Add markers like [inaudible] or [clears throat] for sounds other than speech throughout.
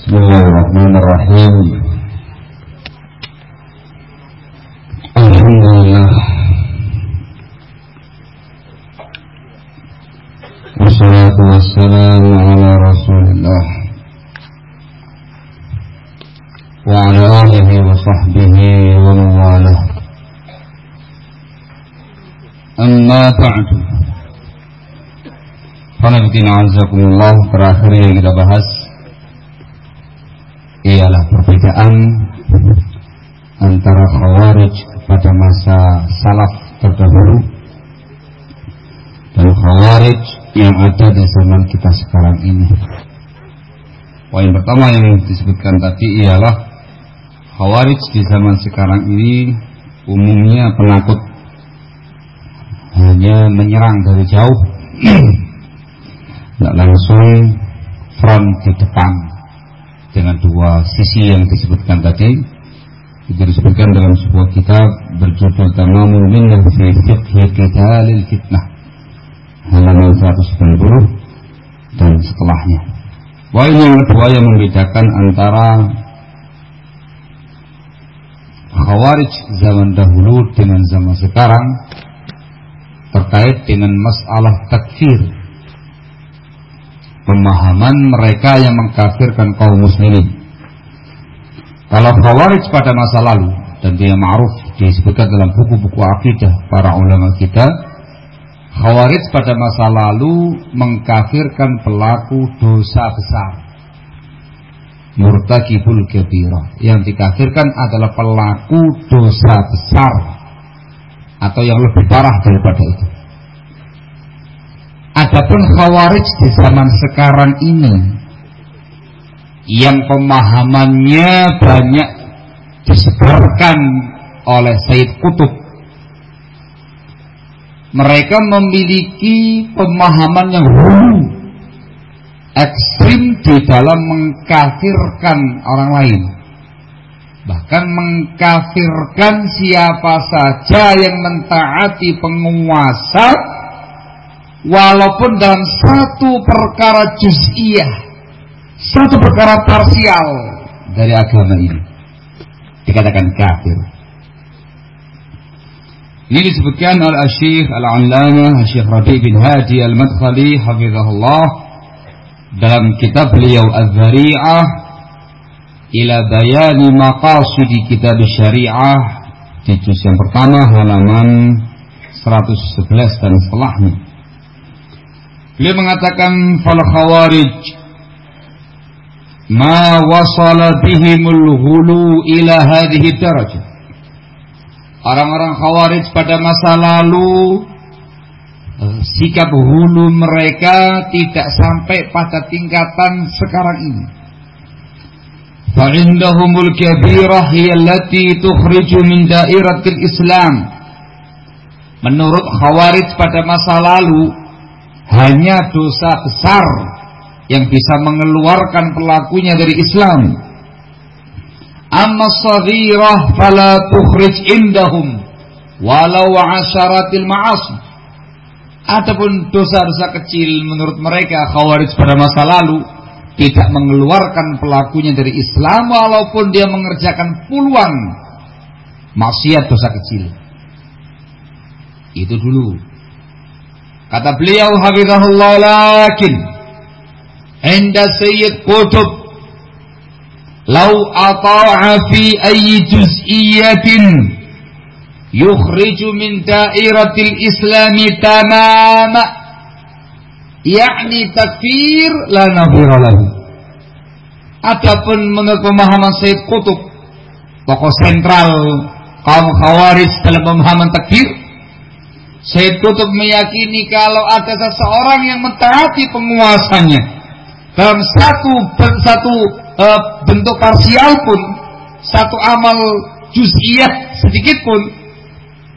بسم الله الرحمن الرحيم الحمد لله والصلاة والسلام على رسول الله وعلى آله وصحبه ومن والاه أما بعد Qanabitina azakumullah Terakhir yang kita bahas Ialah perbedaan Antara khawarij pada masa salaf terdahulu Dan khawarij yang ada di zaman kita sekarang ini. Poin pertama yang disebutkan tadi ialah Khawarij di zaman sekarang ini umumnya penakut. Hanya menyerang dari jauh. [clears throat] Tidak langsung front di depan dengan dua sisi yang disebutkan tadi itu disebutkan dalam sebuah kitab berjudul Tamamul Minnah fi Fiqhi Qitalil Fitnah halaman 190 dan setelahnya. Poin yang kedua yang membedakan antara Khawarij zaman dahulu dengan zaman sekarang terkait dengan masalah takfir pemahaman mereka yang mengkafirkan kaum muslimin. Kalau khawarij pada masa lalu dan dia ma'ruf disebutkan dalam buku-buku akidah para ulama kita, khawarij pada masa lalu mengkafirkan pelaku dosa besar. Murtakibul kabirah. Yang dikafirkan adalah pelaku dosa besar atau yang lebih parah daripada itu. Adapun khawarij di zaman sekarang ini yang pemahamannya banyak disebarkan oleh Said Kutub. Mereka memiliki pemahaman yang hulu, ekstrim di dalam mengkafirkan orang lain. Bahkan mengkafirkan siapa saja yang mentaati penguasa walaupun dalam satu perkara juz'iyah satu perkara parsial dari agama ini dikatakan kafir. Ini disebutkan oleh Syekh Al-Allamah Syekh Rabi bin Hadi Al-Madkhali hafizahullah dalam kitab beliau Az-Zari'ah ila bayani maqasidi kitab syariah di juz yang pertama halaman 111 dan setelahnya Beliau mengatakan fal khawarij ma wasala bihimul hulu ila hadhihi darajah. Orang-orang khawarij pada masa lalu eh, sikap hulu mereka tidak sampai pada tingkatan sekarang ini. Fa'indahumul kabirah hiya allati tukhriju min dairatil Islam. Menurut khawarij pada masa lalu hanya dosa besar yang bisa mengeluarkan pelakunya dari Islam. Amma saghirah fala tukhrij indahum walau asyaratil ma'asi. Adapun dosa-dosa kecil menurut mereka khawarij pada masa lalu tidak mengeluarkan pelakunya dari Islam walaupun dia mengerjakan puluhan maksiat dosa kecil. Itu dulu Kata beliau hafizahullah lakin Inda Sayyid Qutub Lau ata'a fi ayyi juz'iyatin Yukhriju min dairatil islami tamama Yakni takfir la nafira lahu. Adapun menurut pemahaman Sayyid Qutub Tokoh sentral kaum khawarij dalam pemahaman takfir Syed Kutub meyakini kalau ada seseorang yang mentaati penguasanya dalam satu satu uh, bentuk parsial pun, satu amal juz'iyah sedikit pun,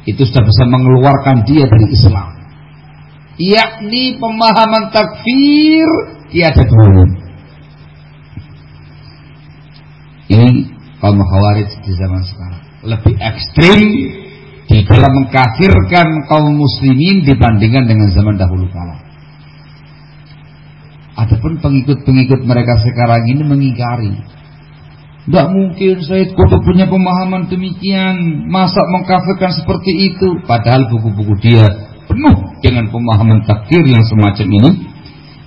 itu sudah bisa mengeluarkan dia dari Islam. Yakni pemahaman takfir tiada dua. Ini kaum khawarij di zaman sekarang lebih ekstrim di dalam mengkafirkan kaum muslimin dibandingkan dengan zaman dahulu kala. Adapun pengikut-pengikut mereka sekarang ini mengingkari. Tidak mungkin Said Qutb punya pemahaman demikian. Masa mengkafirkan seperti itu? Padahal buku-buku dia penuh dengan pemahaman takdir yang semacam ini.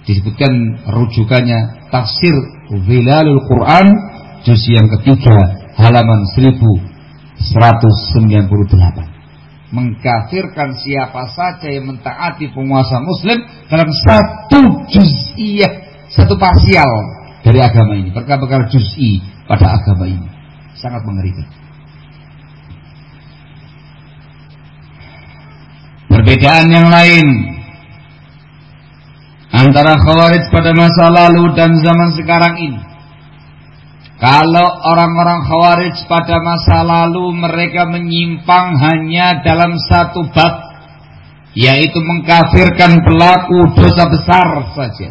Disebutkan rujukannya tafsir Wilalul Quran juz yang ketiga halaman 1198 mengkafirkan siapa saja yang mentaati penguasa muslim dalam satu juz'iyah, satu parsial dari agama ini, perkara-perkara juz'i pada agama ini. Sangat mengerikan. Perbedaan yang lain antara khawarij pada masa lalu dan zaman sekarang ini kalau orang-orang Khawarij pada masa lalu mereka menyimpang hanya dalam satu bab yaitu mengkafirkan pelaku dosa besar saja.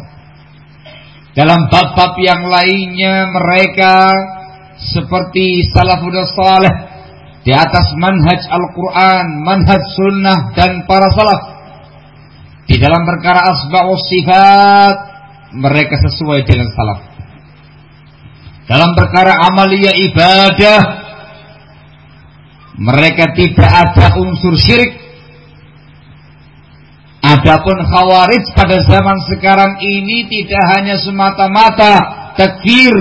Dalam bab-bab yang lainnya mereka seperti salafud salih di atas manhaj Al-Quran, manhaj sunnah dan para salaf. Di dalam perkara asba'us sifat mereka sesuai dengan salaf dalam perkara amalia ibadah mereka tidak ada unsur syirik Adapun khawarij pada zaman sekarang ini tidak hanya semata-mata takfir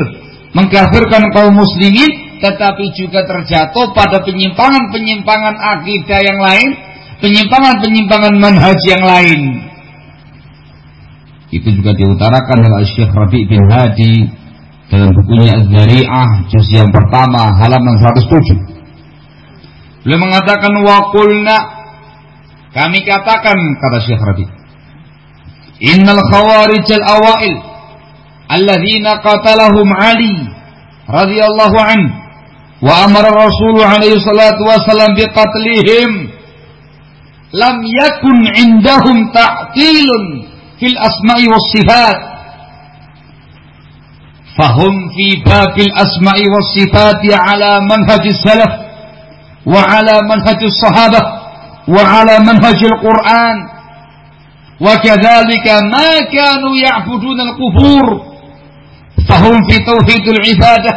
mengkafirkan kaum muslimin tetapi juga terjatuh pada penyimpangan-penyimpangan akidah yang lain, penyimpangan-penyimpangan manhaj yang lain. Itu juga diutarakan oleh Syekh Rabi bin Hadi dalam bukunya Az-Zari'ah juz yang pertama halaman 107. Beliau mengatakan wa qulna kami katakan kata Syekh Rabi Innal khawarij al-awail alladzina qatalahum Ali radhiyallahu an wa amara Rasul alaihi salatu wasallam biqatlihim lam yakun indahum ta'tilun fil asma'i was sifat فهم في باب الأسماء والصفات على منهج السلف وعلى منهج الصحابة وعلى منهج القرآن. وكذلك ما كانوا يعبدون القبور فهم في توحيد العبادة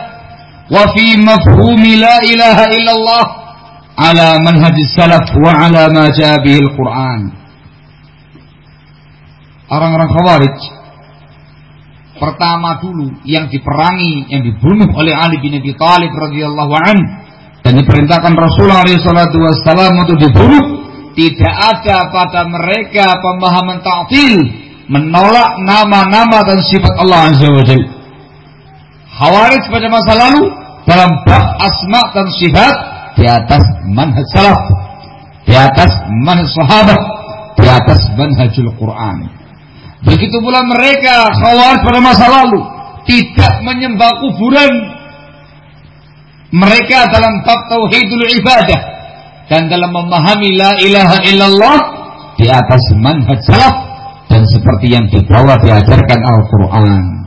وفي مفهوم لا إله إلا الله على منهج السلف وعلى ما جاء به القرآن. orang-orang khawarij pertama dulu yang diperangi, yang dibunuh oleh Ali bin Abi Thalib radhiyallahu an dan diperintahkan Rasulullah SAW untuk dibunuh, tidak ada pada mereka pemahaman ta'til menolak nama-nama dan sifat Allah Azza wa Jalla. Khawarij pada masa lalu dalam bab asma dan sifat di atas manhaj salaf, di atas manhaj sahabat, di atas manhajul Quran. Begitu pula mereka khawarij pada masa lalu tidak menyembah kuburan. Mereka dalam bab tauhidul ibadah dan dalam memahami la ilaha illallah di atas manhaj salaf dan seperti yang dibawa diajarkan Al-Qur'an.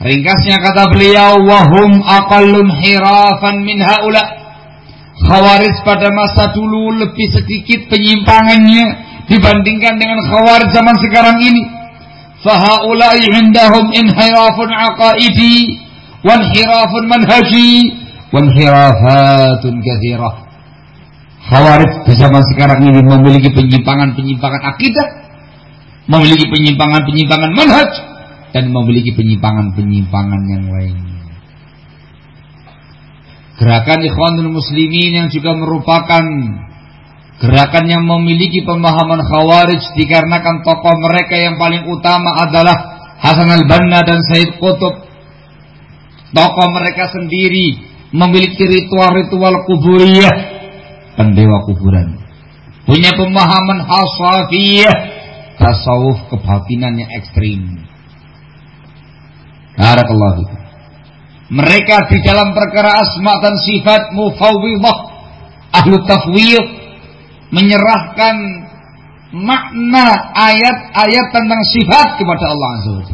Ringkasnya kata beliau wahum aqallun hirafan min haula. Khawarij pada masa dulu lebih sedikit penyimpangannya dibandingkan dengan khawarij zaman sekarang ini. Fahaulai indahum inhirafun aqaidi wanhirafun manhaji wanhirafatun kathirah. Khawarij di zaman sekarang ini memiliki penyimpangan-penyimpangan akidah, memiliki penyimpangan-penyimpangan manhaj, dan memiliki penyimpangan-penyimpangan yang lainnya. Gerakan Ikhwanul Muslimin yang juga merupakan Gerakan yang memiliki pemahaman khawarij dikarenakan tokoh mereka yang paling utama adalah Hasan al-Banna dan Said Qutb. Tokoh mereka sendiri memiliki ritual-ritual kuburiyah, pendewa kuburan. Punya pemahaman hasafiyah, tasawuf kebatinan yang ekstrim. Barakallahu Mereka di dalam perkara asma dan sifat mufawwidah, ahlu tafwid, menyerahkan makna ayat-ayat tentang sifat kepada Allah Azza wa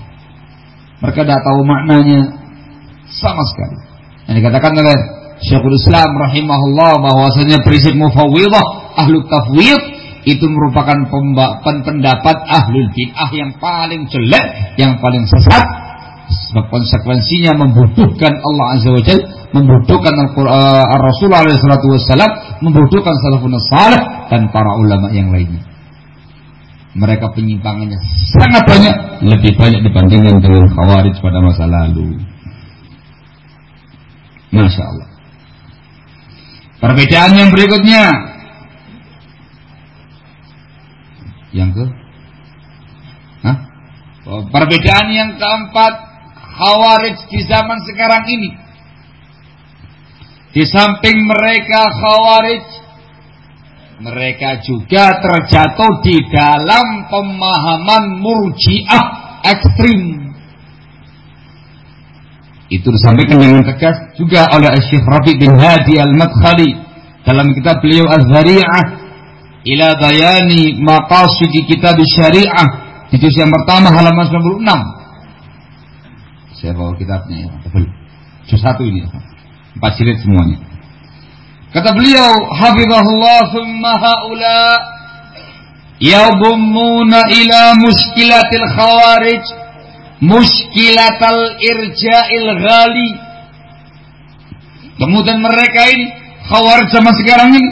Mereka tidak tahu maknanya sama sekali. Yang dikatakan oleh Syekhul Islam rahimahullah bahwasanya prinsip mufawwidah ahlu tafwid itu merupakan pendapat ahlul bid'ah yang paling jelek, yang paling sesat. Sebab konsekuensinya membutuhkan Allah Azza wa Jalla, membutuhkan Al-Rasulullah SAW, membutuhkan salafun salih dan para ulama yang lainnya. Mereka penyimpangannya sangat banyak, lebih banyak dibandingkan dengan khawarij pada masa lalu. Masya Allah. Perbedaan yang berikutnya Yang ke? Hah? Perbedaan yang keempat Khawarij di zaman sekarang ini. Di samping mereka Khawarij Mereka juga terjatuh di dalam pemahaman murjiah ekstrim. Itu disampaikan dengan tegas juga oleh Syekh Rabi bin Hadi Al-Madkhali dalam kitab beliau Az-Zari'ah ila bayani maqasid kitab syariah di juz yang pertama halaman 96 saya bawa kitabnya ya. Betul juz satu ini empat jilid semuanya. Kata beliau hafizahullah thumma haula yadhummuna ila muskilatil khawarij muskilatal irja'il ghali. Kemudian mereka ini khawarij zaman sekarang ini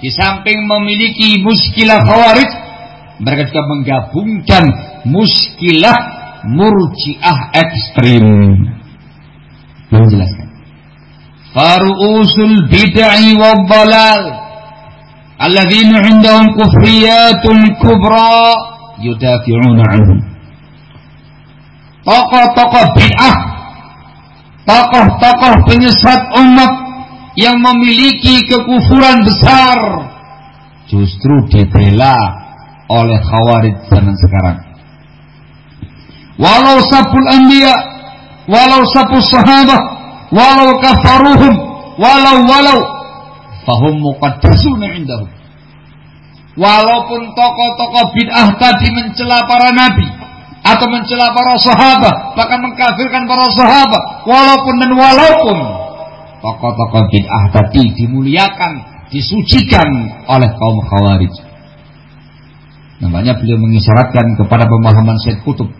di samping memiliki muskilah khawarij, mereka juga menggabungkan muskilah murjiah ekstrim. Menjelaskan. Faru'usul bid'i wa balal alladzina indahum kufriyatun kubra yudafi'una anhum. Tokoh-tokoh bid'ah, tokoh-tokoh penyesat umat yang memiliki kekufuran besar justru dibela oleh khawarij zaman sekarang. Walau sapul anbiya, walau sapul sahabat, walau kafaruhum, walau walau fahum muqaddasuna indahum. Walaupun tokoh-tokoh bid'ah tadi mencela para nabi atau mencela para sahabat, bahkan mengkafirkan para sahabat, walaupun dan walaupun tokoh-tokoh bid'ah tadi dimuliakan, disucikan oleh kaum khawarij. Namanya beliau mengisyaratkan kepada pemahaman Syed Kutub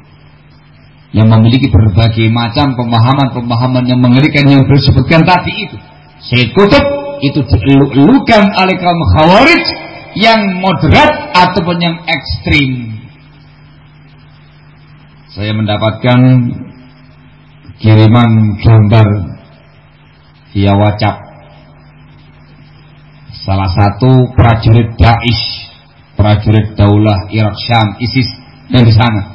yang memiliki berbagai macam pemahaman-pemahaman yang mengerikan yang disebutkan tadi itu. Syed Kutub itu dieluk-elukan oleh kaum khawarij yang moderat ataupun yang ekstrim. Saya mendapatkan kiriman gambar via WhatsApp. Salah satu prajurit Daesh, prajurit Daulah Irak Syam, ISIS yang di sana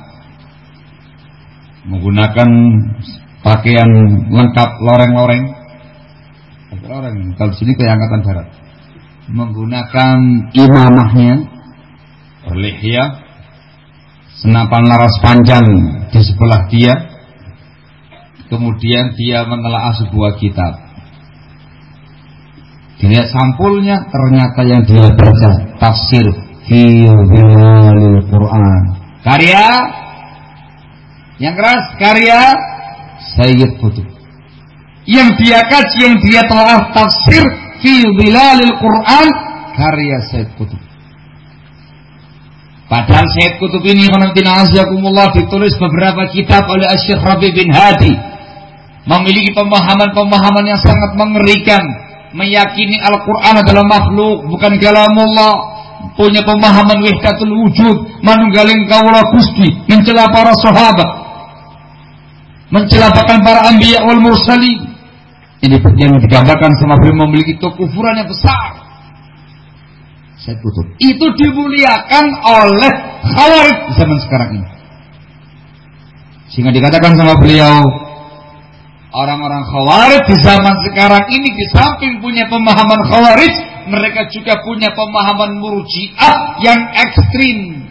menggunakan pakaian lengkap loreng-loreng. Loreng, kalau sini ke angkatan darat. Menggunakan imamahnya, berlihya, senapan laras panjang di sebelah dia. Kemudian dia menelaah sebuah kitab Dilihat sampulnya ternyata yang dia baca tafsir fi Quran. Karya yang keras karya Sayyid Qutb. Yang dia kaji, yang dia telah tafsir fi Quran karya Sayyid Qutb. Padahal Sayyid Qutb ini ditulis beberapa kitab oleh Asyik Rabi bin Hadi memiliki pemahaman-pemahaman yang sangat mengerikan meyakini Al-Quran adalah makhluk, bukan kalamullah, punya pemahaman wihdatul wujud, manunggaling kaulah gusti, mencela para sahabat, mencelapakan para anbiya wal mursali. Ini yang digambarkan sama beliau memiliki kekufuran yang besar. Saya tutup. Itu dimuliakan oleh khawarij zaman sekarang ini. Sehingga dikatakan sama beliau, Orang-orang khawarij di zaman sekarang ini di samping punya pemahaman khawarij, mereka juga punya pemahaman murjiah yang ekstrim.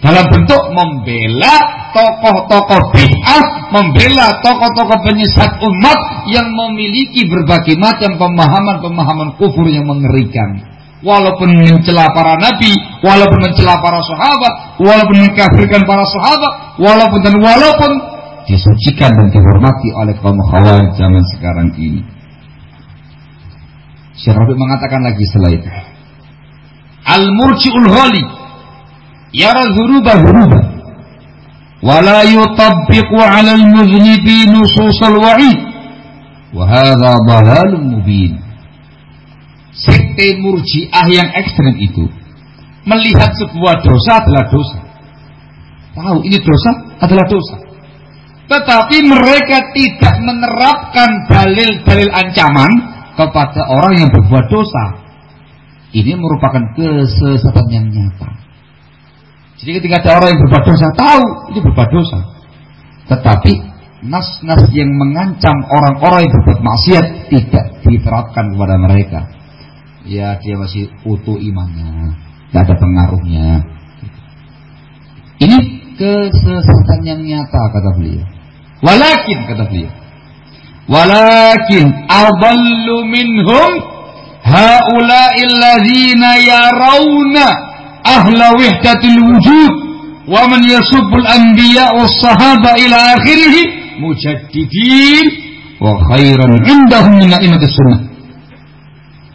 Dalam bentuk membela tokoh-tokoh bid'ah, membela tokoh-tokoh penyesat umat yang memiliki berbagai macam pemahaman-pemahaman kufur yang mengerikan. Walaupun mencela para nabi, walaupun mencela para sahabat, walaupun mengkafirkan para sahabat, walaupun dan walaupun disucikan dan dihormati oleh kaum khawarij zaman sekarang ini. Syekh Rabi mengatakan lagi setelah itu. al-murji'ul ghali Yara huruba huruba. Wala yutabbiqu ala al-muznibi nususal wa'id. wa hadha balalun mubin. Sekte murjiah yang ekstrem itu melihat sebuah dosa adalah dosa. Tahu ini dosa adalah dosa. Tetapi mereka tidak menerapkan dalil-dalil ancaman kepada orang yang berbuat dosa. Ini merupakan kesesatan yang nyata jadi ketika ada orang yang berbuat dosa, tahu itu berbuat dosa. Tetapi nas-nas yang mengancam orang-orang yang berbuat maksiat tidak diterapkan kepada mereka. Ya dia masih utuh imannya, tidak ada pengaruhnya. Ini kesesatan yang nyata kata beliau. Walakin kata beliau. Walakin adallu minhum haula'il ladzina yarawna ahla wihdatil wujud wa man yasubbul anbiya was sahaba ila akhirih mujaddidin wa khairan indahum min sunnah.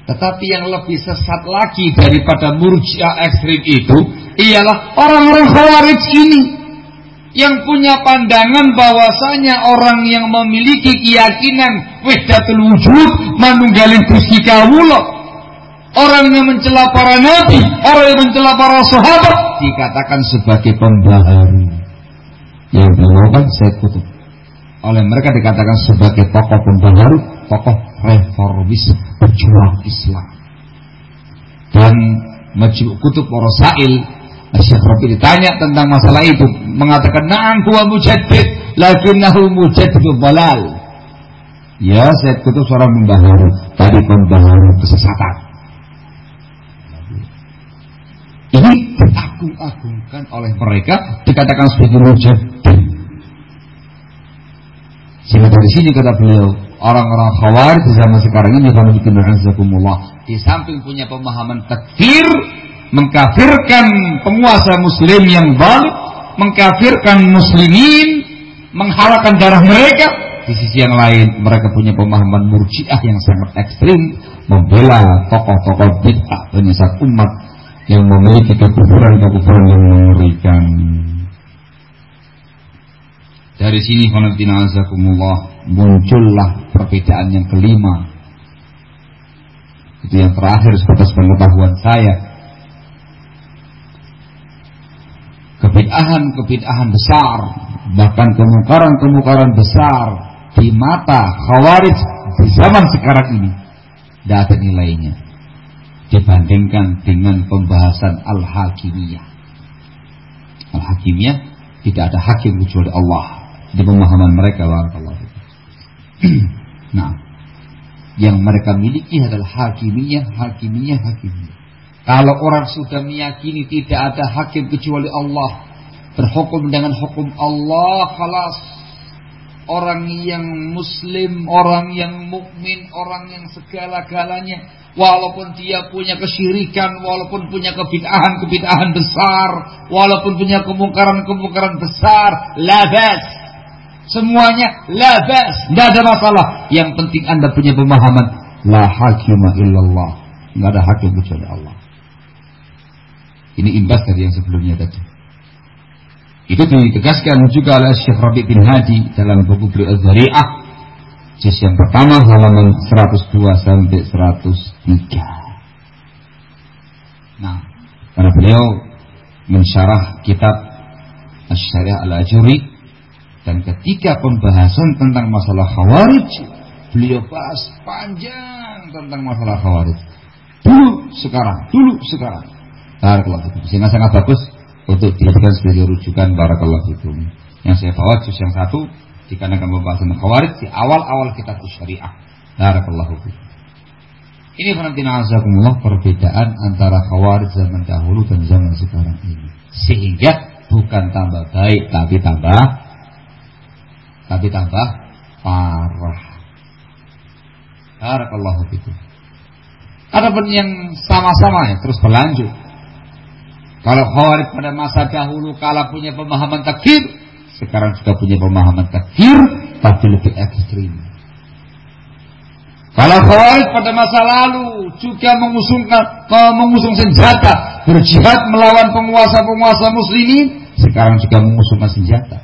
Tetapi yang lebih sesat lagi daripada murjiah ekstrim itu ialah orang-orang khawarij ini yang punya pandangan bahwasanya orang yang memiliki keyakinan wahdatul wujud manunggalin Gusti kawula Orang yang mencela para nabi, orang yang mencela para sahabat dikatakan sebagai pembaharu. Yang dilakukan saya kutub. Oleh mereka dikatakan sebagai tokoh pembaharu, tokoh reformis, pejuang Islam. Dan Majmu Kutub Warasail Syekh Rabi ditanya tentang masalah itu mengatakan na'am huwa mujaddid lakinnahu mujaddid balal ya saya kutub seorang pembaharu tadi pembaharu kesesatan ini diagung-agungkan oleh mereka dikatakan sebagai mujahid. Sehingga dari sini kata beliau, orang-orang khawarij di zaman sekarang ini di samping punya pemahaman takfir, mengkafirkan penguasa muslim yang balik, mengkafirkan muslimin, menghalalkan darah mereka, di sisi yang lain mereka punya pemahaman murjiah yang sangat ekstrim, membela tokoh-tokoh bid'ah penyesat umat yang memiliki kekufuran-kekufuran yang mengerikan. Dari sini khonafina azakumullah muncullah perbedaan yang kelima. Itu yang terakhir sebatas pengetahuan saya. Kebid'ahan-kebid'ahan besar, bahkan kemungkaran-kemungkaran besar di mata khawarij di zaman sekarang ini tidak ada nilainya dibandingkan dengan pembahasan al-hakimiyah. Al-hakimiyah tidak ada hakim kecuali Allah di pemahaman mereka barakallahu [clears throat] Nah, yang mereka miliki adalah hakimiyah, hakimiyah, hakimiyah. Kalau orang sudah meyakini tidak ada hakim kecuali Allah, berhukum dengan hukum Allah, kelas orang yang muslim, orang yang mukmin, orang yang segala-galanya walaupun dia punya kesyirikan, walaupun punya kebid'ahan-kebid'ahan besar, walaupun punya kemungkaran-kemungkaran besar, labas. Semuanya labas, tidak ada masalah. Yang penting Anda punya pemahaman la hakima illallah. Tidak ada hakim kecuali Allah. Ini imbas dari yang sebelumnya tadi. Itu ditegaskan juga oleh Syekh Rabi bin Hadi dalam buku Beliau Zari'ah Juz yang pertama halaman 102 sampai 103. Nah, karena beliau mensyarah kitab Asy-Syariah Al-Ajuri dan ketika pembahasan tentang masalah khawarij, beliau bahas panjang tentang masalah khawarij. Dulu, sekarang, dulu, sekarang. Fikum. Sehingga sangat bagus untuk dijadikan sebagai rujukan barakallahu fikum. Yang saya bawa juz yang satu dikarenakan pembahasan khawarij di awal-awal kitab syariah. Barakallahu fiik. Ini penantina azakumullah perbedaan antara khawarij zaman dahulu dan zaman sekarang ini. Sehingga bukan tambah baik tapi tambah tapi tambah parah. Barakallahu fiik. Adapun yang sama-sama ya terus berlanjut. Kalau khawarij pada masa dahulu kala punya pemahaman takfir, sekarang sudah punya pemahaman takfir tapi lebih ekstrim. Kalau Khawarij pada masa lalu juga mengusungkan mengusung senjata berjihad melawan penguasa-penguasa muslimin, sekarang juga mengusungkan senjata.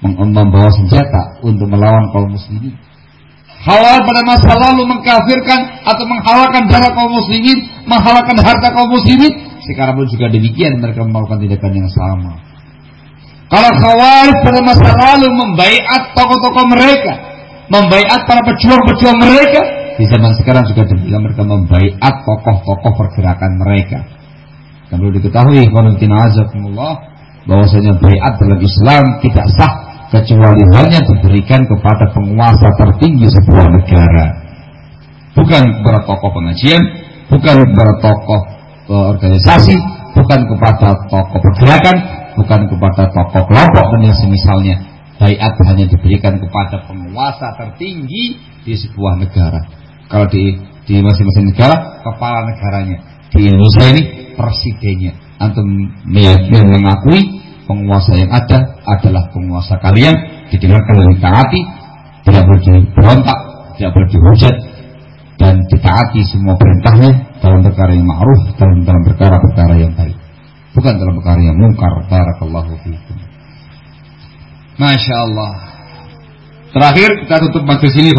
Membawa senjata untuk melawan kaum muslimin. Khawarij pada masa lalu mengkafirkan atau menghalalkan darah kaum muslimin, menghalalkan harta kaum muslimin, sekarang pun juga demikian mereka melakukan tindakan yang sama. Kalau Khawarij pada masa lalu membaiat tokoh-tokoh mereka, membaiat para pejuang-pejuang mereka. Di zaman sekarang juga demikian mereka membaiat tokoh-tokoh pergerakan mereka. Dan perlu diketahui, azakumullah, bahwasanya baiat dalam Islam tidak sah kecuali hanya diberikan kepada penguasa tertinggi sebuah negara. Bukan kepada tokoh pengajian, bukan kepada tokoh organisasi, bukan kepada tokoh pergerakan, bukan kepada tokoh kelompok dan yang semisalnya Bayat hanya diberikan kepada penguasa tertinggi di sebuah negara. Kalau di di masing-masing negara, kepala negaranya. Di Indonesia ini presidennya. Antum meyakini mengakui penguasa yang ada adalah penguasa kalian, didengarkan dan ditaati, tidak boleh diberontak, tidak boleh dihujat, dan ditaati semua perintahnya dalam perkara yang ma'ruf, dalam dalam perkara-perkara yang baik. Bukan dalam perkara yang mungkar. Barakallahu fiikum. Masya Allah. Terakhir kita tutup majelis ini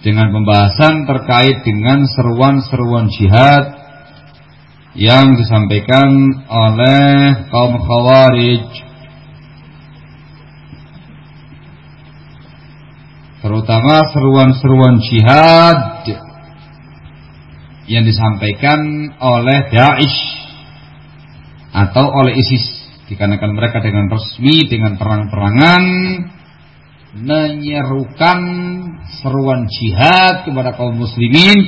dengan pembahasan terkait dengan seruan-seruan jihad yang disampaikan oleh kaum khawarij terutama seruan-seruan jihad yang disampaikan oleh Daesh atau oleh ISIS dikarenakan mereka dengan resmi dengan perang-perangan menyerukan seruan jihad kepada kaum muslimin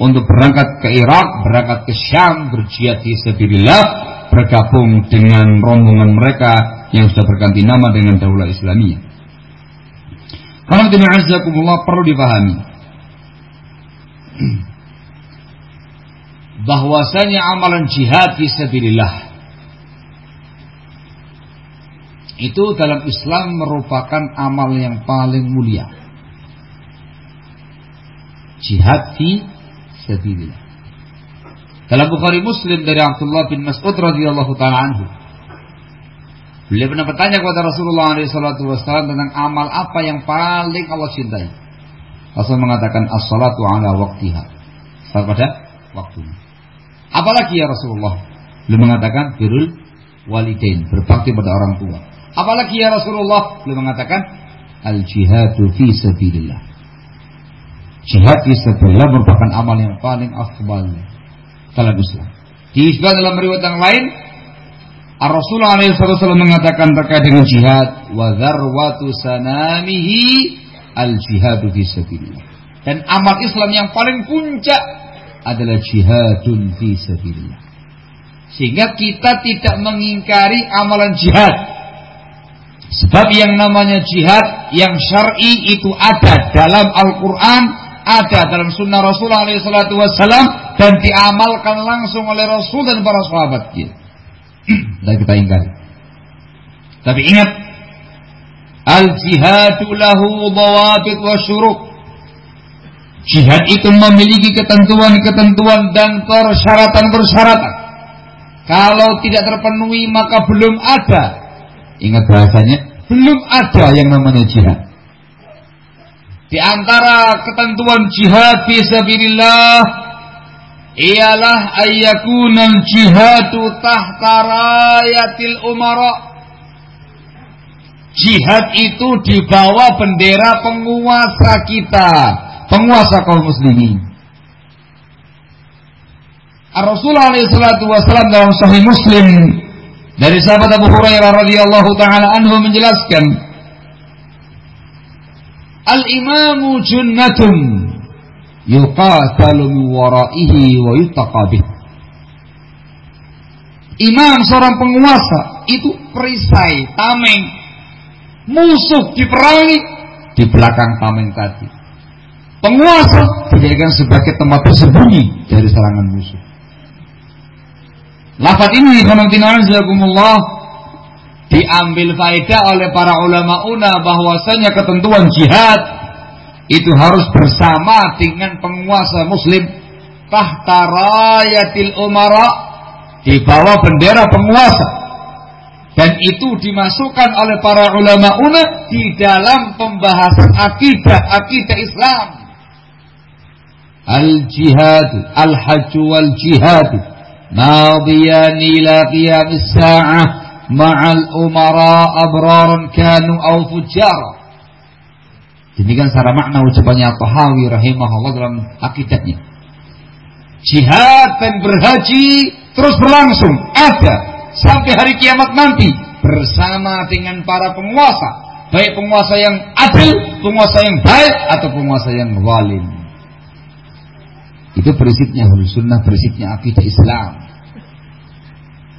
untuk berangkat ke Irak, berangkat ke Syam, berjihad di sabilillah, bergabung dengan rombongan mereka yang sudah berganti nama dengan Daulah Islamiyah. Tidak azakumullah perlu dipahami [clears throat] bahwasanya amalan jihad di sabilillah itu dalam Islam merupakan amal yang paling mulia. Jihad fi sabilillah. Dalam Bukhari Muslim dari Abdullah bin Mas'ud radhiyallahu taala anhu. Beliau pernah bertanya kepada Rasulullah SAW tentang amal apa yang paling Allah cintai. Rasul mengatakan as-salatu ala waktiha. Salat pada waktunya. Apalagi ya Rasulullah? Beliau mengatakan birul walidain, berbakti pada orang tua. Apalagi ya Rasulullah beliau mengatakan al jihadu fi sabilillah. Jihad fi sabilillah merupakan amal yang paling afdal dalam Islam. Diisbat dalam riwayat yang lain Rasulullah SAW mengatakan terkait dengan jihad wa dzarwatu sanamihi al jihadu fi sabilillah. Dan amal Islam yang paling puncak adalah jihadun fi sabilillah. Sehingga kita tidak mengingkari amalan jihad Sebab yang namanya jihad yang syar'i itu ada dalam Al-Quran, ada dalam sunnah Rasulullah SAW dan diamalkan langsung oleh Rasul dan para sahabatnya. Dan kita ingkari. Tapi ingat, al-jihadu lahu dawabit wa syuruk. Jihad itu memiliki ketentuan-ketentuan dan persyaratan-persyaratan. Kalau tidak terpenuhi maka belum ada Ingat bahasanya, belum ada yang namanya jihad. Di antara ketentuan jihad fisabilillah ialah ayyakunal jihadu tahta rayatil umara. Jihad itu di bawah bendera penguasa kita, penguasa kaum muslimin. Rasulullah SAW dalam Sahih Muslim dari sahabat Abu Hurairah radhiyallahu taala anhu menjelaskan Al-imamu junnatun yuqatalu waraihi wa yutaqabih. Imam seorang penguasa itu perisai, tameng, musuh diperangi di belakang tameng tadi. Penguasa dijadikan sebagai tempat bersembunyi dari serangan musuh. Lafaz ini diambil faedah oleh para ulama una bahwasanya ketentuan jihad itu harus bersama dengan penguasa muslim. Tahta rayatil umara di bawah bendera penguasa. Dan itu dimasukkan oleh para ulama una di dalam pembahasan akidah akidah Islam. Al jihad al hajj wal jihad madiyan ila qiyamis sa'ah ma'al umara abraran kanu au fujara. Demikian secara makna ucapannya Tahawi rahimahullah dalam akidahnya. Jihad dan berhaji terus berlangsung ada sampai hari kiamat nanti bersama dengan para penguasa, baik penguasa yang adil, penguasa yang baik atau penguasa yang zalim. Itu prinsipnya sunnah, prinsipnya akidah Islam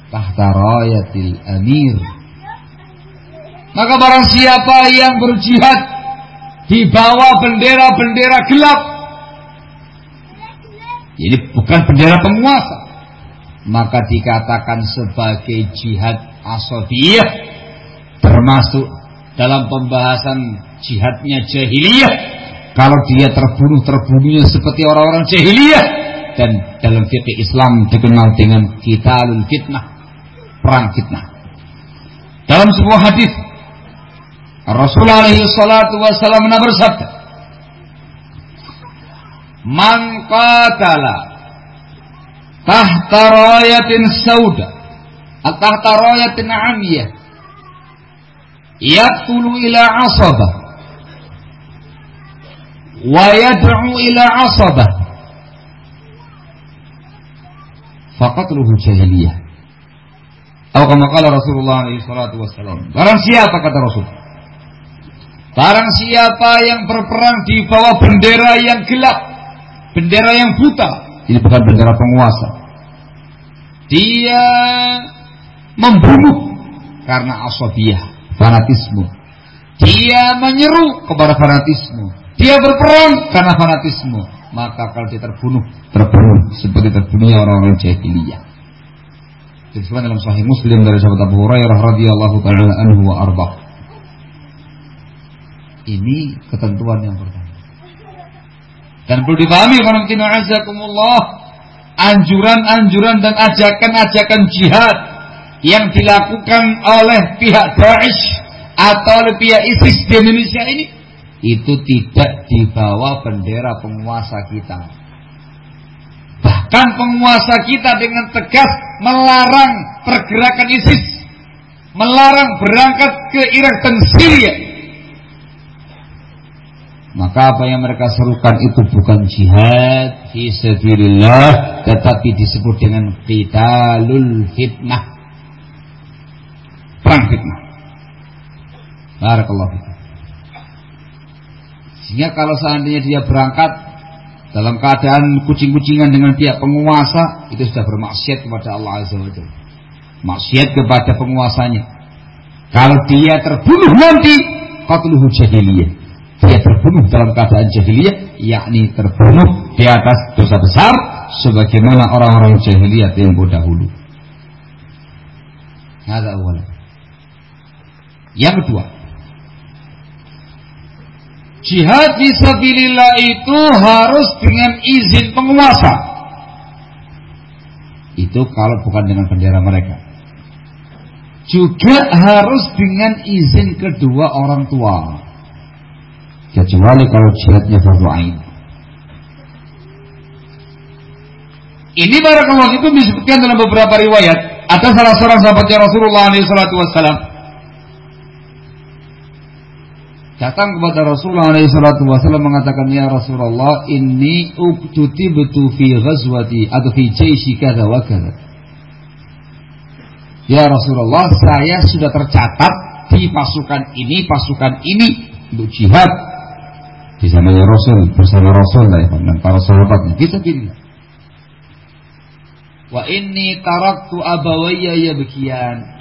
tahta rayatil amir. Maka barang siapa yang berjihad di bawah bendera-bendera gelap, ini bukan bendera penguasa, maka dikatakan sebagai jihad asofiyah, termasuk dalam pembahasan jihadnya jahiliyah. Kalau dia terbunuh, terbunuhnya seperti orang-orang jahiliyah. Dan dalam fikih Islam dikenal dengan kitalul fitnah perang fitnah. Dalam sebuah hadis Rasulullah alaihi salatu wasallam bersabda, "Man qatala tahta rayatin sauda tahta rayatin amiyah yaqtulu ila asabah wa yad'u ila asabah faqatluhu jahiliyah atau kama kala Rasulullah SAW. Barang siapa kata Rasul? Barang siapa yang berperang di bawah bendera yang gelap, bendera yang buta, ini bukan bendera penguasa. Dia membunuh karena asobiyah, fanatisme. Dia menyeru kepada fanatisme. Dia berperang karena fanatisme. Maka kalau dia terbunuh, terbunuh seperti terbunuhnya orang-orang jahiliyah disebutkan dalam Sahih Muslim dari sahabat Abu Hurairah radhiyallahu taala anhu wa arba. Ini ketentuan yang pertama. Dan perlu dipahami azakumullah anjuran-anjuran dan ajakan-ajakan jihad yang dilakukan oleh pihak Daesh atau oleh pihak ISIS di Indonesia ini itu tidak dibawa bendera penguasa kita Bahkan penguasa kita dengan tegas melarang pergerakan ISIS. Melarang berangkat ke Irak dan Syria. Maka apa yang mereka serukan itu bukan jihad fi sabilillah tetapi disebut dengan qitalul fitnah. Perang fitnah. Barakallahu Sehingga kalau seandainya dia berangkat dalam keadaan kucing-kucingan dengan pihak penguasa itu sudah bermaksiat kepada Allah Azza wa Jalla. Maksiat kepada penguasanya. Kalau dia terbunuh nanti qatluhu jahiliyah. Dia terbunuh dalam keadaan jahiliyah yakni terbunuh di atas dosa besar sebagaimana orang-orang jahiliyah yang dahulu. Ada awal. Yang kedua, Jihad visabilillah itu harus dengan izin penguasa. Itu kalau bukan dengan bendera mereka. Juga harus dengan izin kedua orang tua. Kecuali kalau jihadnya fardu ain. Ini barakallahu itu disebutkan dalam beberapa riwayat. Ada salah seorang sahabatnya Rasulullah SAW datang kepada Rasulullah SAW mengatakan ya Rasulullah ini uktuti betu fi ghazwati atau fi jaishi kada wa kada Ya Rasulullah saya sudah tercatat di pasukan ini pasukan ini untuk jihad di sana ya Rasul bersama Rasul lah ya, dan para sahabatnya kita pilih wa inni taraktu abawayya ya bekian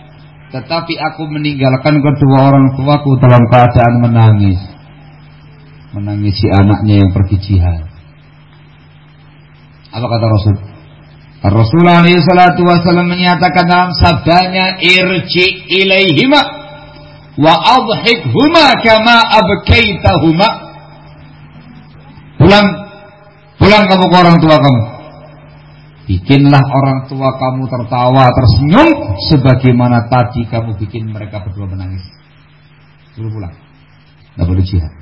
tetapi aku meninggalkan kedua orang tuaku dalam keadaan menangis. Menangisi anaknya yang pergi jihad. Apa kata Rasul? Rasulullah SAW menyatakan dalam sabdanya irji ilaihima wa adhikhuma kama abkaitahuma pulang pulang kamu ke orang tua kamu bikinlah orang tua kamu tertawa tersenyum sebagaimana tadi kamu bikin mereka berdua menangis suruh pulang tidak boleh jihad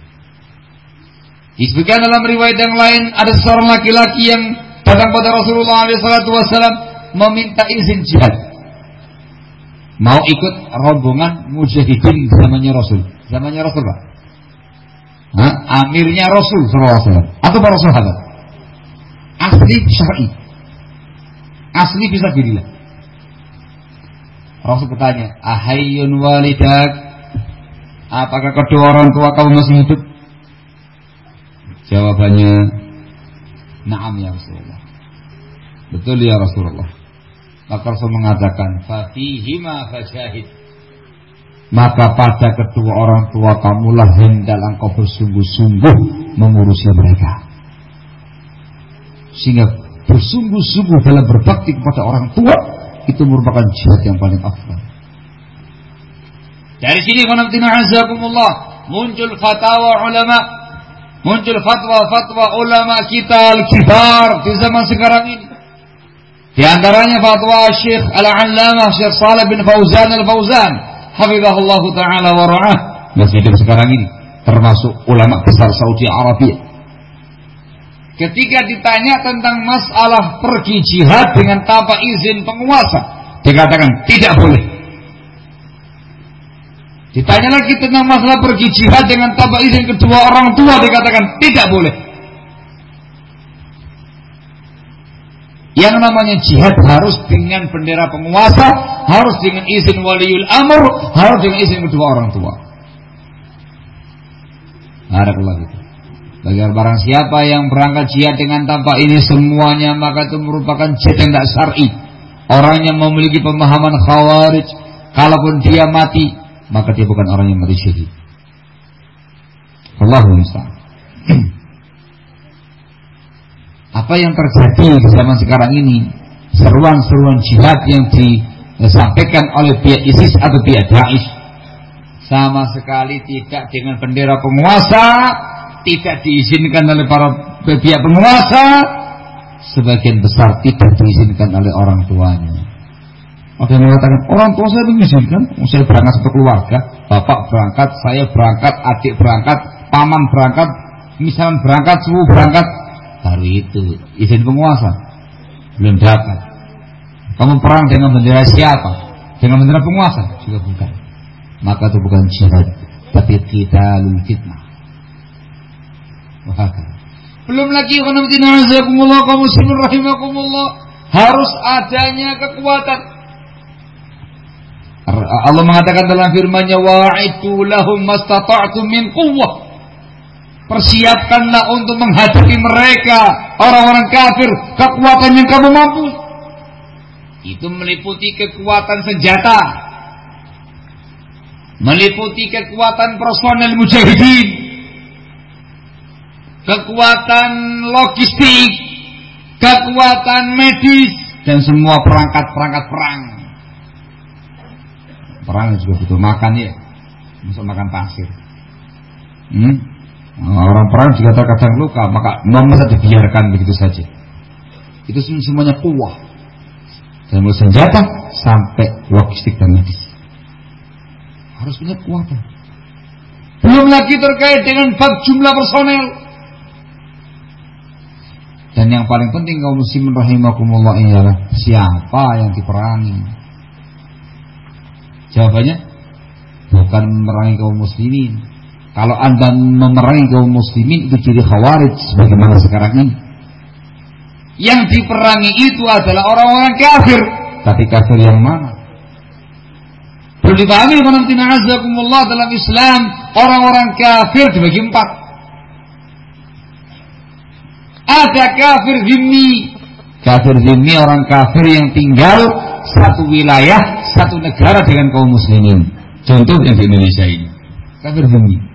Disebutkan dalam riwayat yang lain ada seorang laki-laki yang datang pada Rasulullah SAW meminta izin jihad. Mau ikut rombongan mujahidin zamannya Rasul. Zamannya Rasul Pak. Amirnya Rasul SAW atau para sahabat. Asli syar'i. Asli bisa dirilah. Rasul bertanya, Ahayun walidak, apakah kedua orang tua kamu masih hidup? Jawabannya, Naam ya Rasulullah. Betul ya Rasulullah. Maka Rasul mengatakan, Fatihima fajahid. Maka pada kedua orang tua kamulah hendaklah engkau bersungguh-sungguh mengurusi mereka. Sehingga bersungguh-sungguh dalam berbakti kepada orang tua itu merupakan jihad yang paling afdal. Dari sini muncul fatwa ulama muncul fatwa-fatwa ulama kita al-kibar di zaman sekarang ini. Di antaranya fatwa Syekh Al-Allamah Syekh Saleh bin Fauzan Al-Fauzan, hafizahullah taala wa ra'ah, masih hidup sekarang ini, termasuk ulama besar Saudi Arabia. Ketika ditanya tentang masalah pergi jihad dengan tanpa izin penguasa, dikatakan tidak boleh. Ditanya lagi tentang masalah pergi jihad dengan tanpa izin kedua orang tua dikatakan tidak boleh. Yang namanya jihad harus dengan bendera penguasa, harus dengan izin waliul amr, harus dengan izin kedua orang tua. Barakallahu itu. Bagi barang siapa yang berangkat jihad dengan tanpa ini semuanya maka itu merupakan jihad yang tidak syar'i. Orang yang memiliki pemahaman khawarij, kalaupun dia mati maka dia bukan orang yang mati syahid. Allahu [clears throat] Apa yang terjadi di zaman sekarang ini, seruan-seruan jihad yang disampaikan oleh pihak ISIS atau pihak Daesh. Sama sekali tidak dengan bendera penguasa, tidak diizinkan oleh para pihak penguasa, sebagian besar tidak diizinkan oleh orang tuanya. Yang mengatakan orang tua saya mengizinkan, saya berangkat satu keluarga, bapak berangkat, saya berangkat, adik berangkat, paman berangkat, misalnya berangkat, sepupu berangkat, baru itu izin penguasa belum dapat. Kamu perang dengan bendera siapa? Dengan bendera penguasa juga bukan. Maka itu bukan jihad, tapi kita fitnah. Wah, belum lagi kaum muslimin rahimakumullah harus adanya kekuatan Allah mengatakan dalam firman-Nya wa'idu lahum mastata'tum min quwwah. Persiapkanlah untuk menghadapi mereka orang-orang kafir kekuatan yang kamu mampu. Itu meliputi kekuatan senjata, meliputi kekuatan personel mujahidin, kekuatan logistik, kekuatan medis dan semua perangkat-perangkat perang. Perang juga butuh makan ya. Masuk makan pasir. Hmm? Orang perang juga terkadang luka, maka non bisa dibiarkan begitu saja. Itu semuanya kuah. Dari mulai senjata sampai logistik dan medis. Harus punya kekuatan. Belum lagi terkait dengan bab jumlah personel. Dan yang paling penting kaum muslimin rahimakumullah ialah siapa yang diperangi. Jawabannya bukan memerangi kaum muslimin. Kalau anda memerangi kaum muslimin itu jadi khawarij sebagaimana sekarang ini. Yang diperangi itu adalah orang-orang kafir. Tapi kafir yang mana? Perlu dipahami azakumullah dalam Islam orang-orang kafir dibagi empat. Ada kafir zimmi. Kafir zimmi orang kafir yang tinggal satu wilayah, satu negara dengan kaum muslimin. Contoh yang di Indonesia ini. Kafir bumi.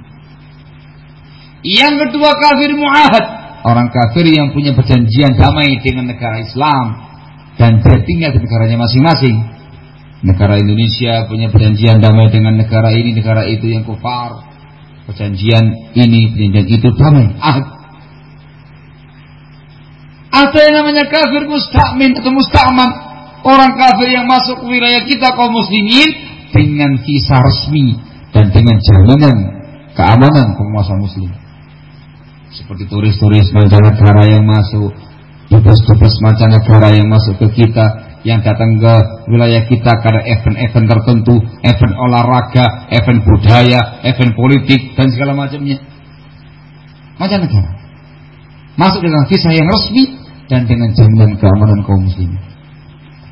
Yang kedua kafir muahad. Orang kafir yang punya perjanjian damai dengan negara Islam. dan dia tinggal di negaranya masing-masing. Negara Indonesia punya perjanjian damai dengan negara ini, negara itu yang kufar. Perjanjian ini, perjanjian itu damai. Ah. Ada yang namanya kafir mustakmin atau mustakman. Orang kafir yang masuk wilayah kita kaum muslimin dengan visa resmi dan dengan jaminan keamanan penguasa muslim. Seperti turis-turis mancanegara yang masuk, dubes-dubes mancanegara yang masuk ke kita, yang datang ke wilayah kita karena event-event tertentu, event olahraga, event budaya, event politik dan segala macamnya. Macam negara. Masuk dengan visa yang resmi dan dengan jaminan keamanan kaum muslimin.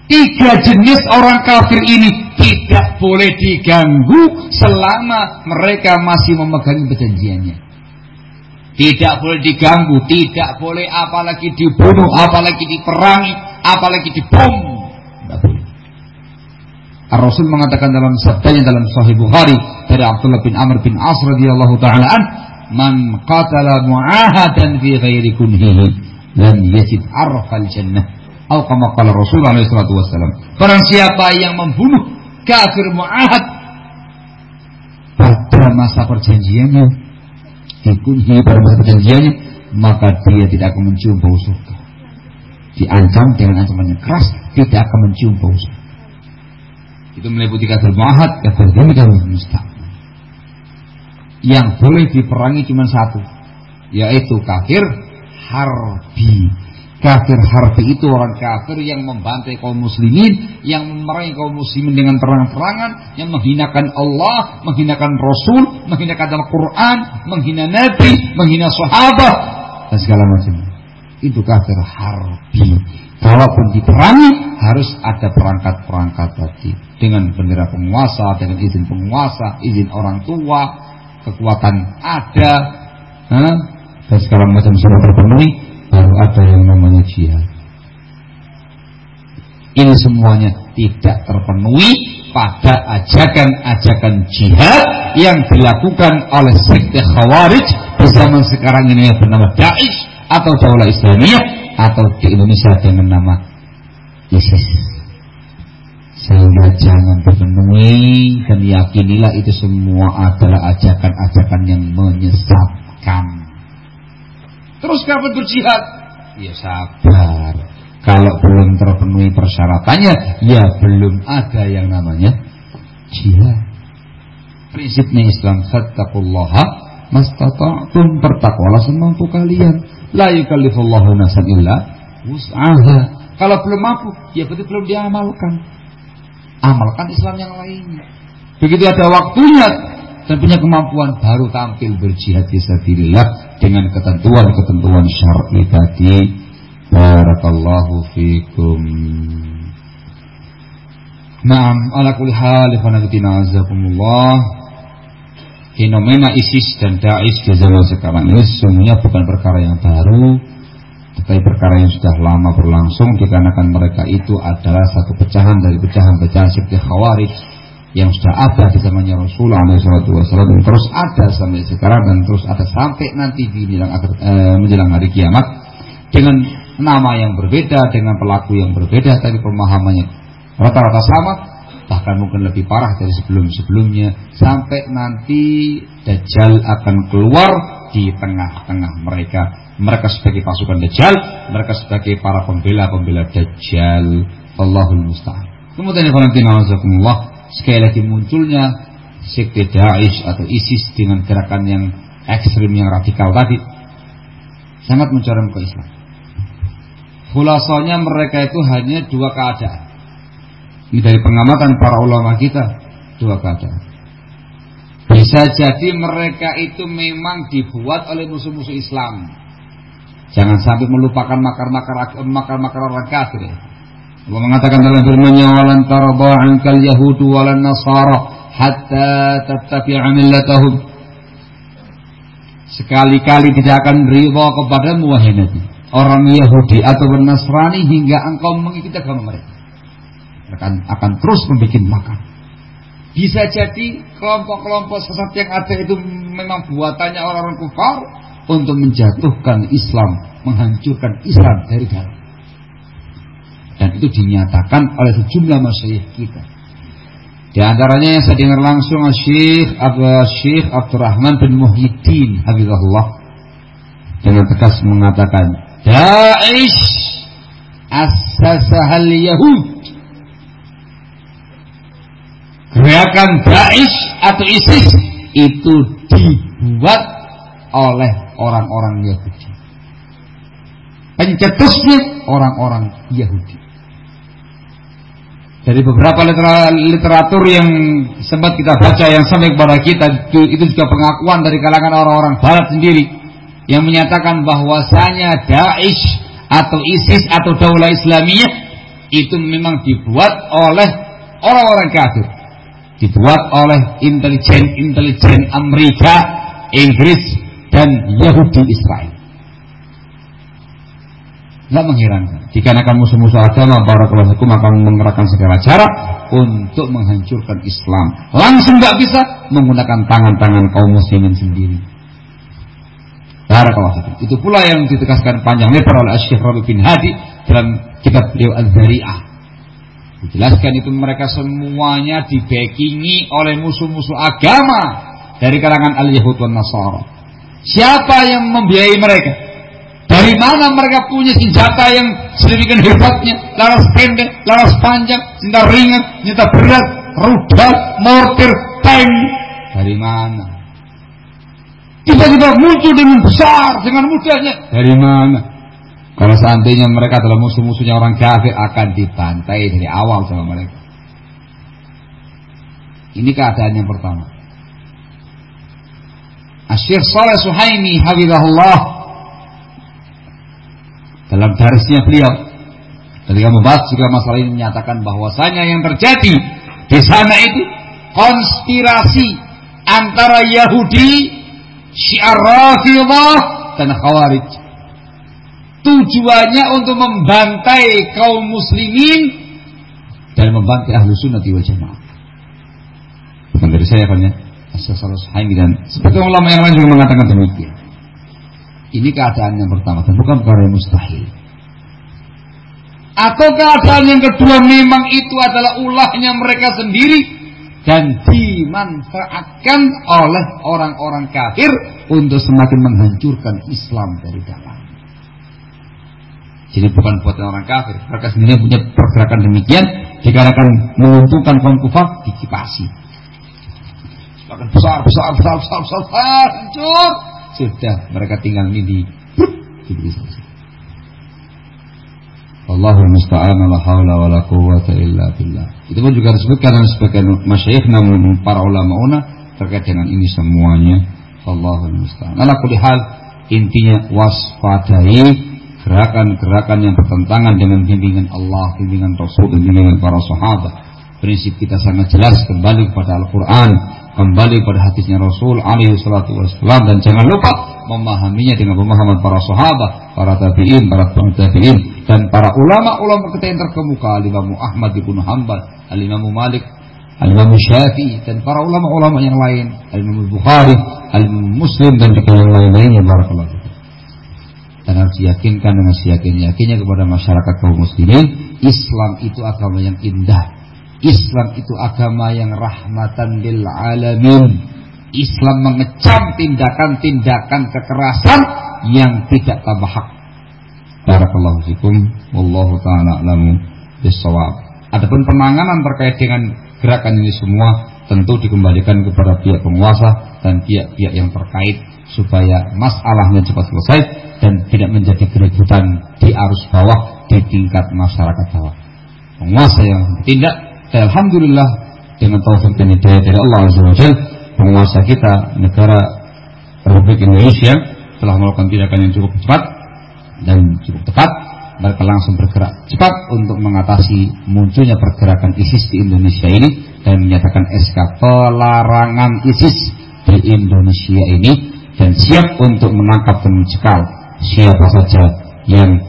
Tiga jenis orang kafir ini tidak boleh diganggu selama mereka masih memegang perjanjiannya. Tidak boleh diganggu, tidak boleh apalagi dibunuh, apalagi diperangi, apalagi dibom. Ar-Rasul mengatakan dalam sabdanya dalam Sahih Bukhari dari Abdullah bin Amr bin As radhiyallahu taala an, "Man qatala mu'ahadan fi ghairi kunhihi lam yajid arfal jannah." Atau kama qala Rasul alaihi salatu wasallam. Barang siapa yang membunuh kafir mu'ahad pada masa perjanjiannya, kunhi pada perjanjiannya, maka dia tidak akan mencium bau surga. Diancam dengan ancaman yang keras, tidak akan mencium bau surga. Itu meliputi kafir muahad, kafir demi. Yang boleh diperangi cuma satu, yaitu kafir harbi. Kafir harbi itu orang kafir yang membantai kaum muslimin, yang memerangi kaum muslimin dengan terang-terangan, yang menghinakan Allah, menghinakan Rasul, menghinakan Al-Quran, menghina Nabi, menghina sahabat, dan segala macam. Itu kafir harbi. Kalaupun diperangi harus ada perangkat-perangkat tadi dengan bendera penguasa, dengan izin penguasa, izin orang tua, kekuatan ada, dan sekarang macam sudah terpenuhi, baru ada yang namanya jihad. Ini semuanya tidak terpenuhi pada ajakan-ajakan jihad yang dilakukan oleh sekte Khawarij zaman sekarang ini yang bernama Daesh atau Daulah Islamiyah atau di Indonesia dengan nama ISIS. Sehingga jangan terpenuhi dan yakinilah itu semua adalah ajakan-ajakan yang menyesatkan. Terus kapan berjihad? Ya sabar. Kalau belum terpenuhi persyaratannya, ya belum ada yang namanya jihad. Prinsipnya Islam, fattaqullaha mastata'tum bertakwalah semampu kalian La yukallifullahu nafsan illa wus'aha. Kalau belum mampu, ya berarti belum diamalkan. Amalkan Islam yang lainnya. Begitu ada waktunya dan punya kemampuan baru tampil berjihad fisabilillah dengan ketentuan-ketentuan syar'i tadi. Barakallahu fikum. Naam, ala kulli hal, azakumullah fenomena ISIS dan Daesh di zaman sekarang ini sesungguhnya bukan perkara yang baru tetapi perkara yang sudah lama berlangsung dikarenakan mereka itu adalah satu pecahan dari pecahan-pecahan sekte Khawarij yang sudah ada di zamannya Rasulullah SAW terus ada sampai sekarang dan terus ada sampai nanti di menjelang, eh, menjelang hari kiamat. Dengan nama yang berbeda dengan pelaku yang berbeda tadi pemahamannya rata-rata sama. Bahkan mungkin lebih parah dari sebelum-sebelumnya. Sampai nanti Dajjal akan keluar di tengah-tengah mereka. Mereka sebagai pasukan Dajjal mereka sebagai para pembela-pembela Dajjal. Allahul Musta'an. Kemudian Allah sekali lagi munculnya sekte Daesh atau ISIS dengan gerakan yang ekstrim yang radikal tadi sangat mencoreng ke Islam Khulasanya mereka itu hanya dua keadaan ini dari pengamatan para ulama kita dua kata. Bisa jadi mereka itu memang dibuat oleh musuh-musuh Islam. Jangan sampai melupakan makar-makar makar-makar orang kafir. Allah mengatakan dalam firman-Nya walan tarda ankal yahudu walan nasara hatta tattabi'a millatahum. Sekali-kali tidak akan ridha kepada wahai Nabi. Orang Yahudi atau Nasrani hingga engkau mengikuti agama mereka akan akan terus membuat makan. Bisa jadi kelompok-kelompok sesat yang ada itu memang buatannya orang-orang kufar untuk menjatuhkan Islam, menghancurkan Islam dari dalam. Itu dinyatakan oleh sejumlah masyayikh kita. Di antaranya yang saya dengar langsung Syekh Abdul Syekh Abdurrahman bin Muhyiddin Habibullah dengan tegas mengatakan Daesh asasahal Yahud Gerakan Daesh atau ISIS itu dibuat oleh orang-orang Yahudi. Pencetusnya orang-orang Yahudi. Dari beberapa literatur yang sempat kita baca yang sampai kepada kita itu juga pengakuan dari kalangan orang-orang Barat sendiri yang menyatakan bahwasanya Daesh atau ISIS atau Daulah Islamiyah itu memang dibuat oleh orang-orang kafir, dibuat oleh intelijen-intelijen Amerika, Inggris dan Yahudi Israel. Tidak mengherankan. Dikarenakan musuh-musuh agama, para hukum akan mengerahkan segala cara untuk menghancurkan Islam. Langsung tidak bisa menggunakan tangan-tangan kaum muslimin sendiri. Barakallahu Itu pula yang ditegaskan panjang lebar oleh Syekh Rabi bin Hadi dalam kitab beliau Al-Zari'ah. Dijelaskan itu mereka semuanya dibekingi oleh musuh-musuh agama dari kalangan al-Yahud dan Nasara. Siapa yang membiayai mereka? Dari mana mereka punya senjata yang sedemikian hebatnya, laras pendek, laras panjang, senjata ringan, senjata berat, rudal, mortir, tank. Dari mana? Tiba-tiba muncul dengan besar, dengan mudahnya. Dari mana? Kalau seandainya mereka adalah musuh-musuhnya orang kafir akan dibantai dari awal sama mereka. Ini keadaan yang pertama. Asyir Saleh Suhaimi Habibullah dalam darisnya beliau ketika membahas juga masalah ini menyatakan bahwasanya yang terjadi di sana itu konspirasi antara Yahudi, Syiar Rafidah dan Khawarij. Tujuannya untuk membantai kaum muslimin dan membantai ahlu sunnah wal jamaah. Bukan dari saya kan ya. Asal dan seperti ulama yang lain juga mengatakan demikian. Ini keadaan yang pertama dan bukan perkara yang mustahil. Atau keadaan yang kedua memang itu adalah ulahnya mereka sendiri dan dimanfaatkan oleh orang-orang kafir untuk semakin menghancurkan Islam dari dalam. Jadi bukan buatan orang kafir. Mereka sendiri punya pergerakan demikian dikarenakan menguntungkan kaum kufar dikipasi. Bahkan besar, besar, besar, besar, besar, besar, hancur sudah mereka tinggal ini di saja. Allahul musta'an la haula wala quwwata illa billah. Itu pun juga disebutkan oleh sebagian masyayikh namun para ulama una terkait dengan ini semuanya. Allahul musta'an. Ala kulli hal intinya waspadai gerakan-gerakan yang bertentangan dengan bimbingan Allah, bimbingan Rasul, dan bimbingan para sahabat. Prinsip kita sangat jelas kembali kepada Al-Quran, kembali pada hadisnya Rasul alaihi salatu wassalam. Dan jangan lupa memahaminya dengan pemahaman para sahabat, para tabi'in, para tabi'in dan para ulama-ulama kita yang terkemuka Al-Imam Ahmad bin Hanbal, Al-Imam Malik, Al-Imam Syafi'i dan para ulama-ulama yang lain, Al-Imam Bukhari, Al-Imam Muslim dan juga yang lain-lainnya. Barakallahu dan harus diyakinkan dengan seyakin-yakinnya kepada masyarakat kaum muslimin Islam itu agama yang indah Islam itu agama yang rahmatan lil alamin. Islam mengecam tindakan-tindakan kekerasan yang tidak tambah hak. Barakallahu fikum wallahu taala alamu bisawab. Adapun penanganan terkait dengan gerakan ini semua tentu dikembalikan kepada pihak penguasa dan pihak-pihak yang terkait supaya masalahnya cepat selesai dan tidak menjadi keributan di arus bawah di tingkat masyarakat bawah. Penguasa yang bertindak dan Alhamdulillah dengan taufik dan hidayah dari Allah Azza wa penguasa kita negara Republik Indonesia telah melakukan tindakan yang cukup cepat dan cukup tepat mereka langsung bergerak cepat untuk mengatasi munculnya pergerakan ISIS di Indonesia ini dan menyatakan SK pelarangan ISIS di Indonesia ini dan siap untuk menangkap dan mencekal siapa saja yang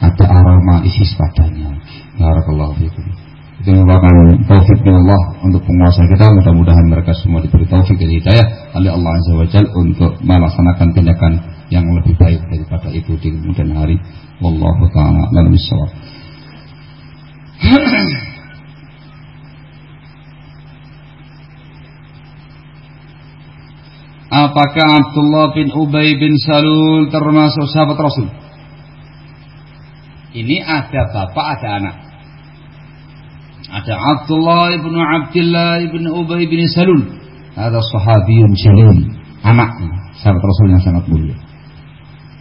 ada aroma ISIS padanya. Barakallahu fiikum. Itu merupakan taufik Allah untuk penguasa kita. Mudah-mudahan mereka semua diberi taufik dan hidayah oleh Allah Azza wa Jal untuk melaksanakan tindakan yang lebih baik daripada itu di kemudian hari. Wallahu ta'ala lalu [clears throat] Apakah Abdullah bin Ubay bin Salul termasuk sahabat Rasul? Ini ada bapak, ada anak. Ada Abdullah bin Abdullah bin Ubay bin Salul. Ada sahabiyun jalil, anak sahabat Rasul yang sangat mulia.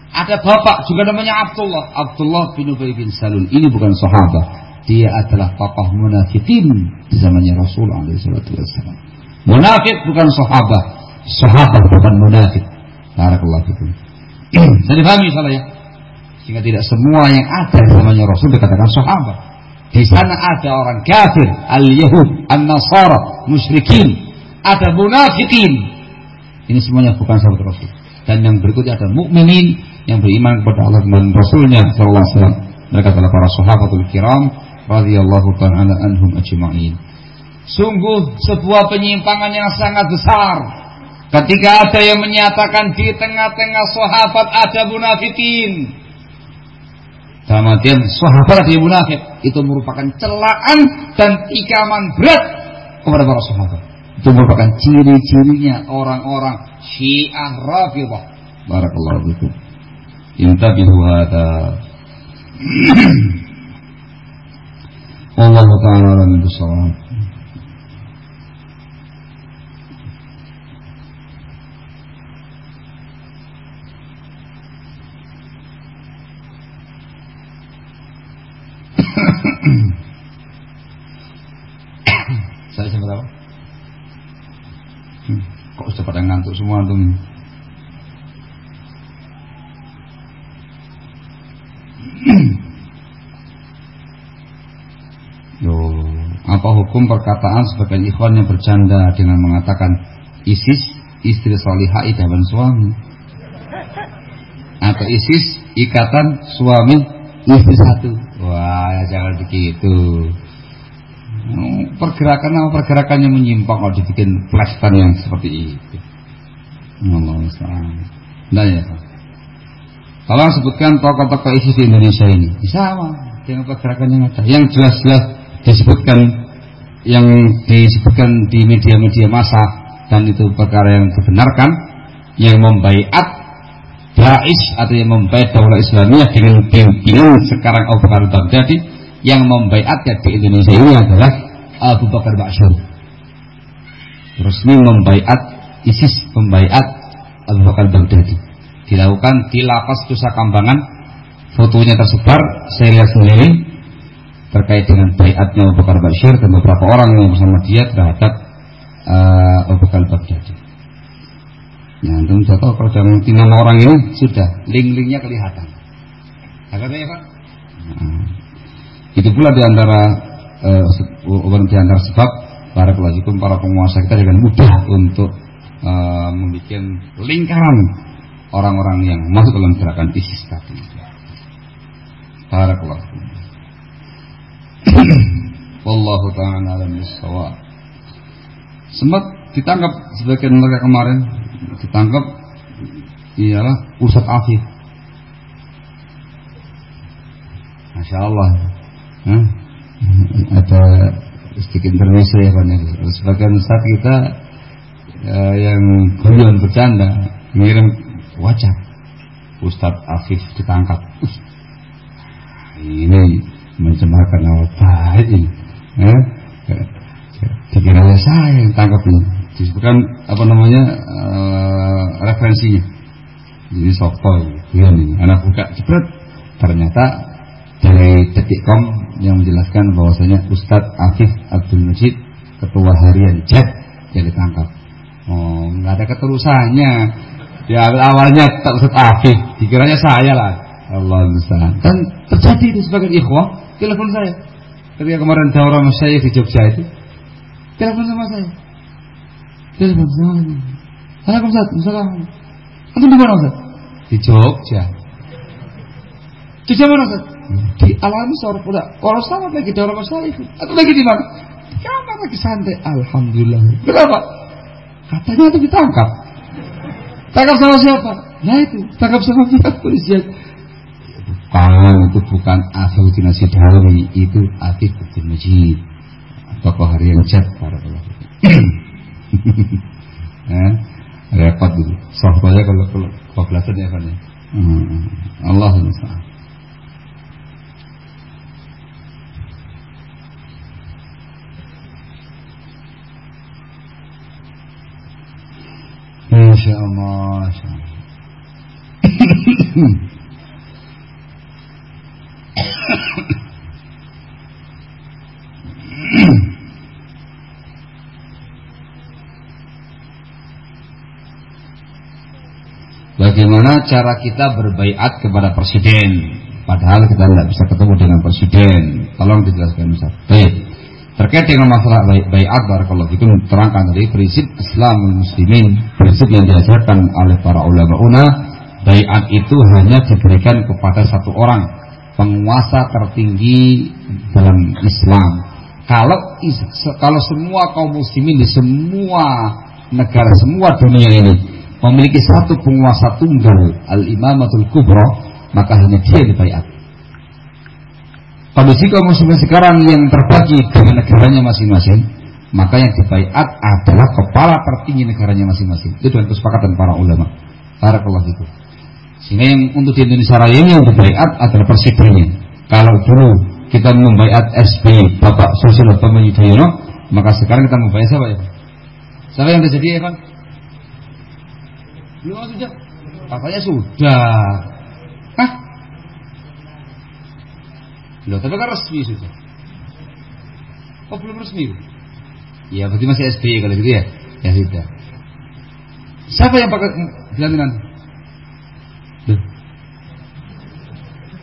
Ada bapak juga namanya Abdullah, Abdullah bin Ubay bin Salul. Ini bukan sahabat, dia adalah papa munafikin di zamannya Rasul alaihi wasallam. Munafik bukan sahabat, sahabat bukan munafik. Barakallahu fikum. [clears throat] Jadi dipahami salah ya. Sehingga tidak semua yang ada di zamannya Rasul dikatakan sahabat. Di sana ada orang kafir, al-Yahud, al-Nasara, musyrikin, ada munafikin. Ini semuanya bukan sahabat Rasul. Dan yang berikutnya ada mukminin yang beriman kepada Allah dan Rasulnya sallallahu alaihi wasallam. Mereka adalah para sahabatul kiram radhiyallahu taala anhum ajma'in. Sungguh sebuah penyimpangan yang sangat besar Ketika ada yang menyatakan di tengah-tengah sahabat ada munafikin. Dalam artian sahabat yang munafik. Itu merupakan celaan dan tikaman berat kepada para sahabat. Itu merupakan ciri-cirinya orang-orang syiah rafidah. Barakallahu fikum. Intabihu hada. [clears throat] Allah ta'ala alam bisawab. Berapa? Hmm, kok sudah pada ngantuk semua antum? Yo, [clears throat] apa hukum perkataan sebagian ikhwan yang bercanda dengan mengatakan ISIS istri solihah idaman suami atau ISIS ikatan suami istri satu wah jangan begitu pergerakan apa pergerakannya menyimpang kalau dibikin flashkan yang seperti itu. Allah Nah ya. Tolong sebutkan tokoh-tokoh ISIS di Indonesia ini. Sama dengan pergerakan yang ada. Yang jelas-jelas disebutkan yang disebutkan di media-media massa dan itu perkara yang dibenarkan yang membaiat Daesh atau yang membaiat Daulah Islamiyah dengan pimpinan sekarang Abu Bakar Baghdadi yang membaiatnya di Indonesia ini adalah Abu Bakar Ba'asyur resmi membaiat ISIS membaiat Abu Bakar Baghdadi. Dilakukan di lapas Nusa Kambangan. Fotonya tersebar saya lihat sendiri terkait dengan baiatnya Abu Bakar Ba'asyur dan beberapa orang yang bersama dia terhadap uh, Abu Bakar Baghdadi. Ya, antum sudah tahu kalau dalam nama orang ini sudah link-linknya kelihatan. Agak ya Pak? Nah, itu pula di antara uh, di antara sebab para pelajikum para penguasa kita dengan mudah untuk uh, membuat lingkaran orang-orang yang masuk dalam gerakan ISIS tadi. Para pelajikum. [clears throat] Wallahu ta'ala alam bisawab. Sempat ditangkap sebagian mereka kemarin ditangkap ialah Ustadz Afif. Masya Allah Hah? ada sedikit intermezzo ya Pak sebagian saat kita uh, yang guyon bercanda ngirim wajah. Ustadz Afif ditangkap. Ini mencemarkan nama baik ini eh? saya yang tangkap ini disebutkan apa namanya uh, referensinya. Jadi sokto ini anak buka cepet ternyata dari detikcom yang menjelaskan bahwasanya Ustadz Afif Abdul Majid ketua harian JET yang ditangkap. Oh, nggak ada keterusannya. Awal awalnya tak Ustadz Afif, dikiranya saya lah. Allah besar. Dan terjadi itu sebagai ikhwah, telepon saya. Ketika kemarin daurah saya di Jogja itu, telepon sama saya. Telepon sama saya. Assalamualaikum Ustaz. Antum di mana Ustaz? Di Jogja. Di mana Ustaz? di alam sorot udah orang sama lagi di orang saya atau lagi di mana? Di kamar lagi? Santai. Alhamdulillah. Kenapa? Katanya itu ditangkap. Tangkap sama siapa? Nah itu. Tangkap sama pihak polisian bukan itu bukan Afiuddin Sidawi itu Afiuddin Majid tokoh harian Jad para [coughs] eh, repot dulu software kalau kalau kebablasan ya kan ya. Hmm. Allah SWT Masya Allah. Bagaimana cara kita berbaiat kepada presiden? Padahal kita tidak bisa ketemu dengan presiden. Tolong dijelaskan Ustaz. Baik. Terkait dengan masalah baiat barakallahu fikum terangkan dari prinsip Islam muslimin, prinsip yang diajarkan oleh para ulama una, baiat itu hanya diberikan kepada satu orang, penguasa tertinggi dalam Islam. Kalau kalau semua kaum muslimin di semua negara, semua dunia ini memiliki satu penguasa tunggal al-imamatul kubra, maka hanya dia dibaiat. Kondisi kaum muslimin sekarang yang terbagi dengan negaranya masing-masing, maka yang dibaiat adalah kepala tertinggi negaranya masing-masing. Itu dengan kesepakatan para ulama. Barakallah itu. Sehingga yang untuk di Indonesia Raya ini yang dibaiat adalah presidennya. Kalau dulu kita membaiat SBY, Bapak Susilo Bambang Yudhoyono, maka sekarang kita membaiat siapa ya? Siapa yang terjadi ya Pak? Belum sudah. Katanya sudah. Hah? Loh, tapi kan resmi sudah. Oh belum resmi? Ya berarti masih SBY kalau gitu ya. Ya sudah. Siapa yang pakai gelantungan?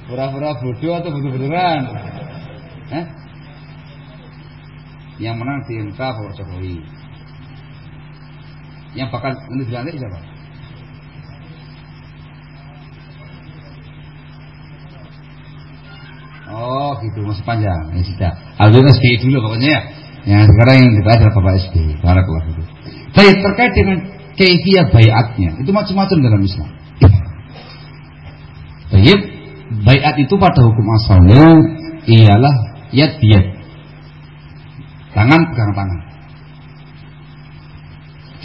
Pura-pura bodoh atau bodoh-bodohan? Eh? Yang menang di Pak Jokowi. Yang bakal ini dilantik siapa? Oh gitu masih panjang ya sudah. Alhamdulillah SBY dulu pokoknya ya. Yang sekarang yang dibahas adalah Bapak SBY. Barakallah itu. Baik terkait dengan keifiyah bayatnya itu macam-macam dalam Islam. Baik bayat itu pada hukum asalnya ialah yad biyad. Tangan pegang tangan.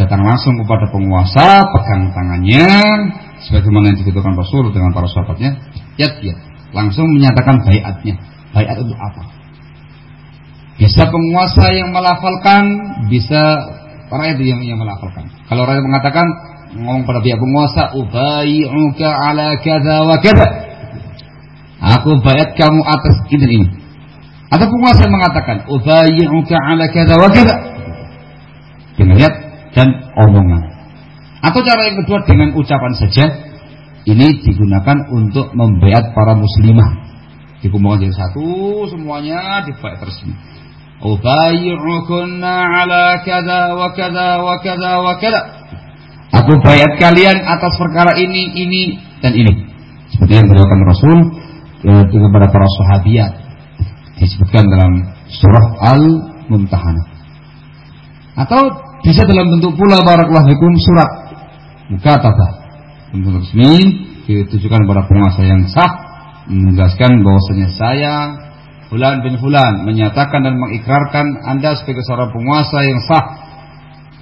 Datang langsung kepada penguasa, pegang tangannya, sebagaimana yang dibutuhkan Rasul dengan para sahabatnya, yad biyad langsung menyatakan bayatnya. Bayat itu apa? Bisa penguasa yang melafalkan, bisa rakyat yang, yang melafalkan. Kalau rakyat mengatakan ngomong pada pihak penguasa, ubayyuka ala kada wa kada. Aku bayat kamu atas ini ini. Atau penguasa mengatakan, ubayyuka ala kada wa kada. Dengan lihat dan omongan. Atau cara yang kedua dengan ucapan saja ini digunakan untuk membayat para muslimah. Dikumpulkan jadi satu semuanya dibayat resmi ubayyukunna ala kada wa kada wa kada wa kada. Aku bayat kalian atas perkara ini ini dan ini. Seperti yang dilakukan Rasul eh, kepada para sahabiat. Disebutkan dalam surah Al-Mumtahanah. Atau bisa dalam bentuk pula barakallahu surat. Mukatabah resmi ditujukan kepada penguasa yang sah menegaskan bahwasanya saya Fulan bin Fulan menyatakan dan mengikrarkan Anda sebagai seorang penguasa yang sah.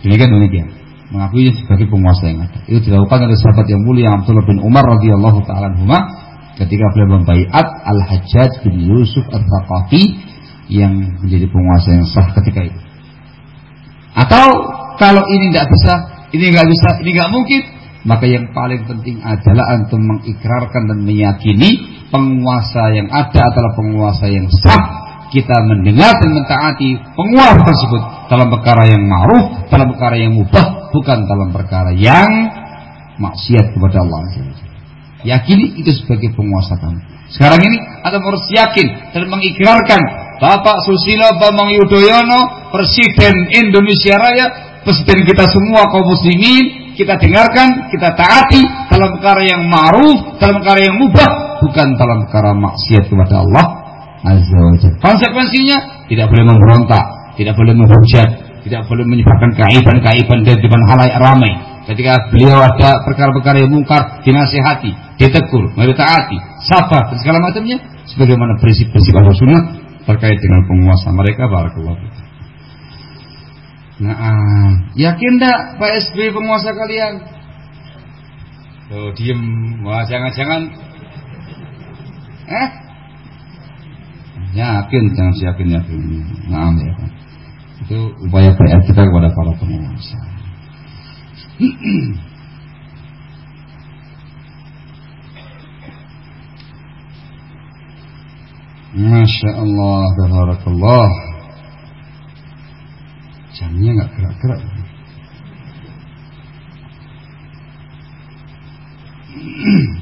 Demikian demikian. Mengakui sebagai penguasa yang ada. Itu dilakukan oleh sahabat yang mulia Abdullah bin Umar radhiyallahu taala anhuma ketika beliau membaiat Al-Hajjaj bin Yusuf Al-Thaqafi yang menjadi penguasa yang sah ketika itu. Atau kalau ini tidak bisa, ini nggak bisa, ini nggak mungkin, maka yang paling penting adalah antum mengikrarkan dan meyakini penguasa yang ada adalah penguasa yang sah. Kita mendengar dan mentaati penguasa tersebut dalam perkara yang ma'ruf dalam perkara yang mubah bukan dalam perkara yang maksiat kepada Allah. Yakini itu sebagai penguasa kamu. Sekarang ini ada harus yakin dan mengikrarkan Bapak Susilo Bambang Yudhoyono Presiden Indonesia Raya Presiden kita semua kaum muslimin kita dengarkan, kita taati dalam perkara yang ma'ruf, dalam perkara yang mubah, bukan dalam perkara maksiat kepada Allah Azza. Konsekuensinya tidak boleh memberontak, tidak boleh menghujat, tidak boleh menyebabkan kaiban-kaiban dari depan halayak ramai. ketika beliau ada perkara-perkara yang mungkar dinasihati, ditegur, taati, sabar dan segala macamnya sebagaimana prinsip-prinsip sunnah terkait dengan penguasa mereka barakallahu Nah, ah, yakin tak Pak SB penguasa kalian? Oh, diem. Wah, jangan-jangan eh yakin jangan siapin yakin. Nah, ya. Itu upaya PR kita kepada para penguasa. [clears throat] Masya Allah, Tabarakallah. Jamnya nggak gerak-gerak. Hmm.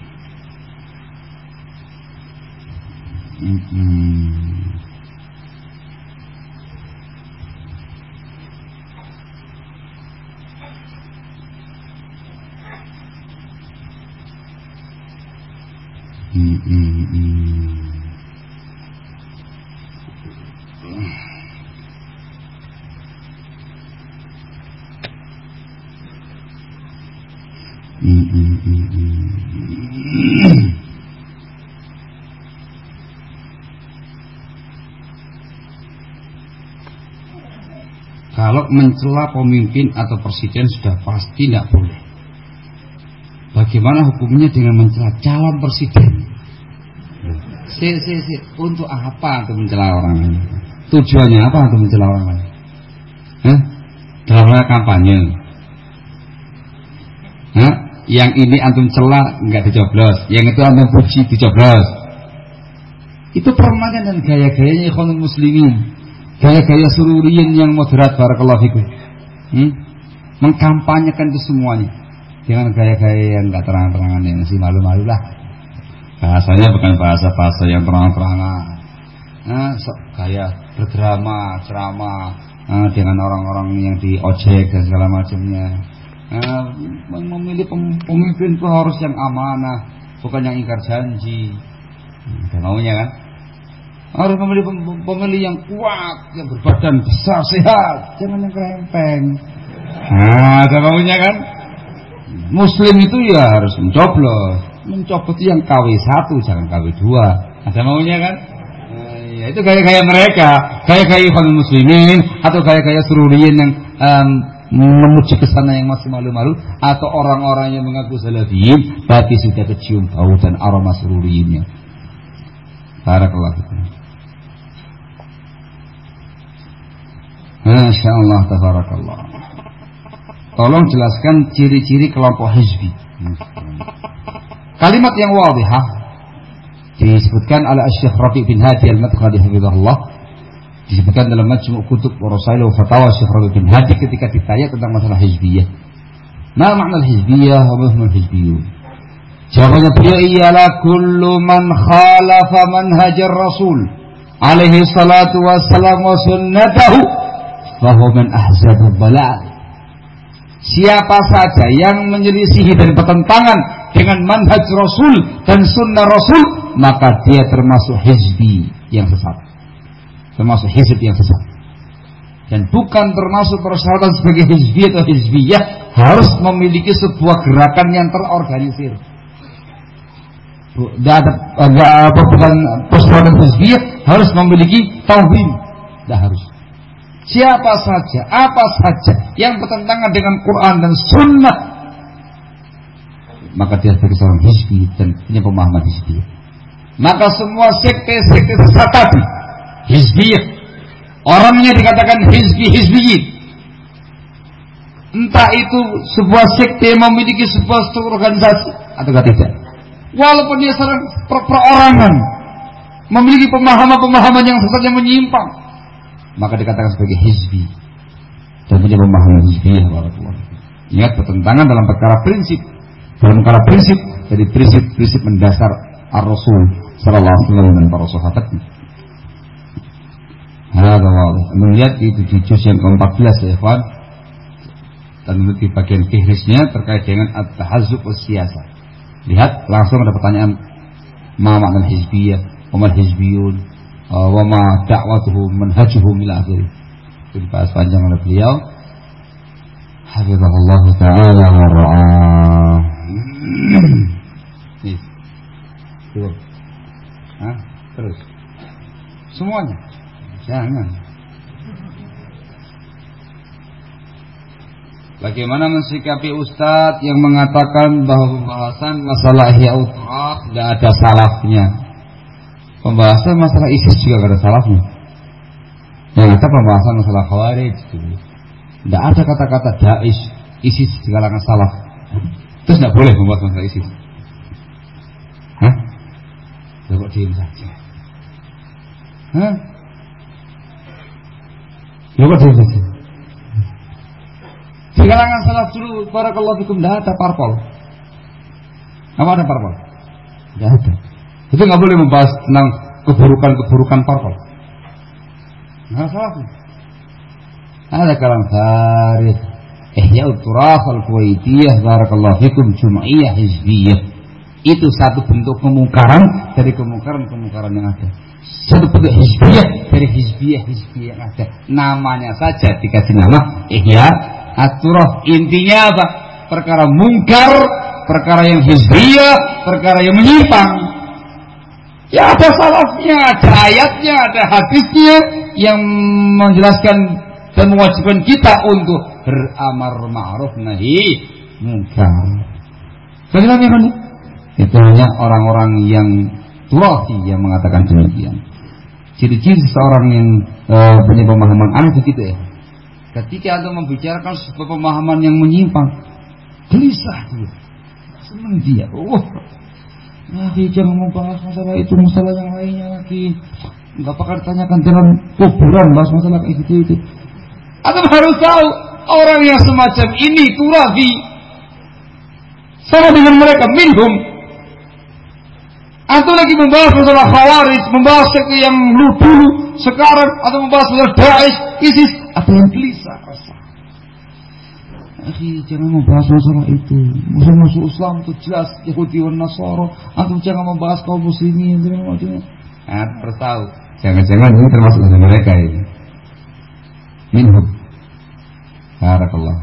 Mm, Kalau mencela pemimpin atau presiden sudah pasti tidak boleh. Bagaimana hukumnya dengan mencela calon presiden? Si, si, si. Untuk apa untuk mencela orang lain? Tujuannya apa untuk mencela orang lain? Hah? Dalam kampanye. Yang ini antum celah nggak dicoblos, yang itu antum puji dicoblos. Itu permainan dan gaya-gayanya ikhwanul muslimin. Gaya-gaya sururiin yang moderat barakallahu fikum. Hmm? Mengkampanyekan itu semuanya dengan gaya-gaya yang gak terang-terangan yang masih malu-malu lah bahasanya bukan bahasa-bahasa yang terang-terangan nah, so, gaya berdrama ceramah nah, dengan orang-orang yang di ojek dan segala macamnya nah, memilih pemimpin itu harus yang amanah bukan yang ingkar janji hmm, maunya kan harus memilih pemilih yang kuat yang berbadan besar sehat jangan yang kerempeng nah ada maunya kan Muslim itu ya harus mencoblos. Itu yang KW satu, jangan KW dua. Ada maunya kan? Nah, ya, itu gaya-gaya mereka, gaya-gaya kaum muslimin atau gaya-gaya sururiyin yang um, memuji ke sana yang masih malu-malu atau orang-orang yang mengaku salafiyin tapi sudah kecium bau dan aroma sururiyinnya. Barakallahu fikum. Masya Allah, tabarakallah. Tolong jelaskan ciri-ciri kelompok hizbi. Kalimat yang wadihah disebutkan oleh Syekh Rafi bin Hadi Al-Madkhali hafizahullah disebutkan dalam majmu' kutub wa Fatawa Syekh Rafi bin Hadi ketika ditanya tentang masalah hizbiyah. Ma makna hizbiyah wa ma hizbiyun? Jawabannya beliau ialah kullu man khalafa manhajar Rasul alaihi salatu wassalam wa sunnatahu fahuwa man ahzabul balal Siapa saja yang menyelisihi dan bertentangan dengan manhaj Rasul dan sunnah Rasul, maka dia termasuk hizbi yang sesat. Termasuk hizb yang sesat. Dan bukan termasuk persyaratan sebagai hizbi atau hizbiyah harus memiliki sebuah gerakan yang terorganisir. Tidak ada, ada apa bukan persyaratan hizbiyah harus memiliki tauhid. Tidak harus. Siapa saja, apa saja yang bertentangan dengan Quran dan Sunnah, maka dia sebagai seorang hizbi dan punya pemahaman hizbi. Maka semua sekte-sekte sesat tadi, hizbiyah, orangnya dikatakan hizbi-hizbiyin. Entah itu sebuah sekte yang memiliki sebuah struktur organisasi atau tidak. Walaupun dia seorang per perorangan, memiliki pemahaman-pemahaman yang sesat menyimpang, maka dikatakan sebagai hizbi. Dan punya pemahaman hizbiyah barakallahu ingat bertentangan dalam perkara prinsip. Dalam perkara prinsip dari prinsip-prinsip mendasar ar-rasul sallallahu alaihi wasallam dan para sahabatnya Hada wadih. Melihat di juz yang ke-14 ya ikhwan. Dan di bagian fihrisnya terkait dengan at-tahazzub siasa. Lihat langsung ada pertanyaan ma makna hizbiyah, wa hizbiyun, uh, wa ma da'watuhu manhajuhu ila akhir. Itu dibahas panjang oleh beliau. Hafizahullah Ta'ala wa. Cukup. Hah? Terus. Semuanya. Jangan. Bagaimana mensikapi Ustadz yang mengatakan bahwa pembahasan masalah ihya tidak ada salafnya? Pembahasan masalah ISIS juga tidak ada salafnya. Yang ada pembahasan masalah khawarij. Tidak ada kata-kata da'is, ISIS di kalangan salaf. Terus tidak boleh membahas masalah ISIS. Hah? Ya kok saja? Hah? Ya diam saja? Di kalangan salaf dulu, para fikum, tidak ada parpol. Apa ada parpol? Tidak ada. Itu nggak boleh membahas tentang keburukan-keburukan parpol. Salah. Ada kalam tarikh. Ihya Uturaf al-Kuwaitiyah Barakallahu fikum Jum'iyah Hizbiyah Itu satu bentuk kemungkaran Dari kemungkaran-kemungkaran yang ada Satu bentuk hizbiyah Dari hizbiyah-hizbiyah yang ada Namanya saja dikasih nama Ihya Aturah intinya apa? Perkara mungkar, perkara yang hizbiyah, perkara yang menyimpang. Ya ada salafnya, ada ayatnya, ada hadisnya yang menjelaskan dan mewajibkan kita untuk beramar ma'ruf nahi mungkar. Bagaimana kan? Itu hanya orang-orang yang turafi yang mengatakan demikian. Ciri-ciri seseorang yang uh, punya pemahaman aneh begitu ya. Ketika Anda membicarakan sebuah pemahaman yang menyimpang, gelisah dia. Senang dia. Oh, nanti jangan membahas masalah itu, masalah yang lainnya lagi. Enggak bakal ditanyakan dalam kuburan bahas masalah itu itu. Anda harus tahu orang yang semacam ini turafi sama dengan mereka minhum atau lagi membahas masalah khawarij, membahas yang dulu, sekarang, atau membahas masalah Daesh, ISIS, ada yang gelisah rasa. Akhi, jangan membahas masalah itu. Musuh-musuh Islam itu jelas Yahudi dan Nasara. Atau jangan membahas kaum muslimin macamnya. Nah, harus tahu. Jangan-jangan ini termasuk dari mereka ini. Minhum. Barakallah.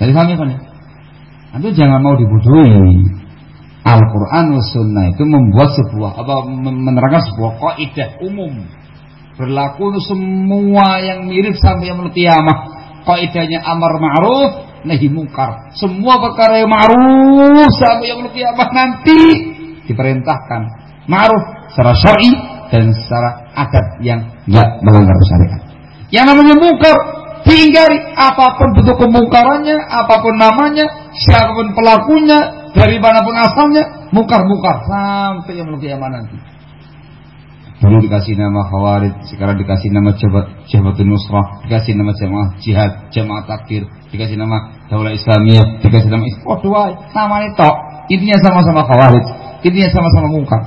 Jadi kami kan ya. Antu jangan mau dibodohi. Al-Quran Sunnah itu membuat sebuah apa menerangkan sebuah kaidah umum berlaku semua yang mirip sampai yang kiamah. Kaidahnya amar ma'ruf nahi mungkar. Semua perkara yang ma'ruf sampai yang kiamah nanti diperintahkan ma'ruf secara syar'i dan secara adat yang tidak melanggar syariat. Yang namanya mungkar dihindari apa pun bentuk kemungkarannya, apa pun namanya, siapa pun pelakunya, dari mana pun asalnya mungkar-mungkar sampai yang aman nanti. Dulu dikasih nama Khawarij, sekarang dikasih nama Jabatun Nusrah, dikasih nama Jamaah Jihad, Jamaah Takdir, dikasih nama Daulah Islamiyah, dikasih nama Oh dua, nama itu Intinya sama-sama Khawarij, intinya sama-sama mungkar.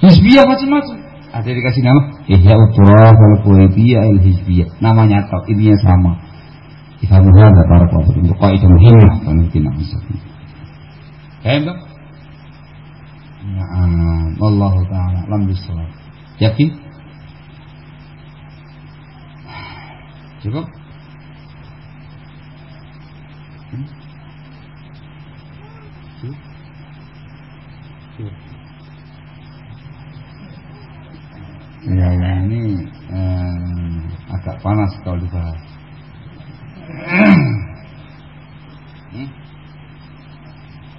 Hizbiyah macam-macam. Ada dikasih nama Ihya Uturah al Kuwaitiyah al Hizbiyah. Namanya tok, intinya sama. Ifhamu hadza barakallahu fikum. Qaidah muhimmah kan kita Paham tak? Allah taala lam bisawab. Yakin? Hmm? Cukup? Cukup. Ya, ya ini eh, agak panas kalau dibahas. [clears throat] hmm?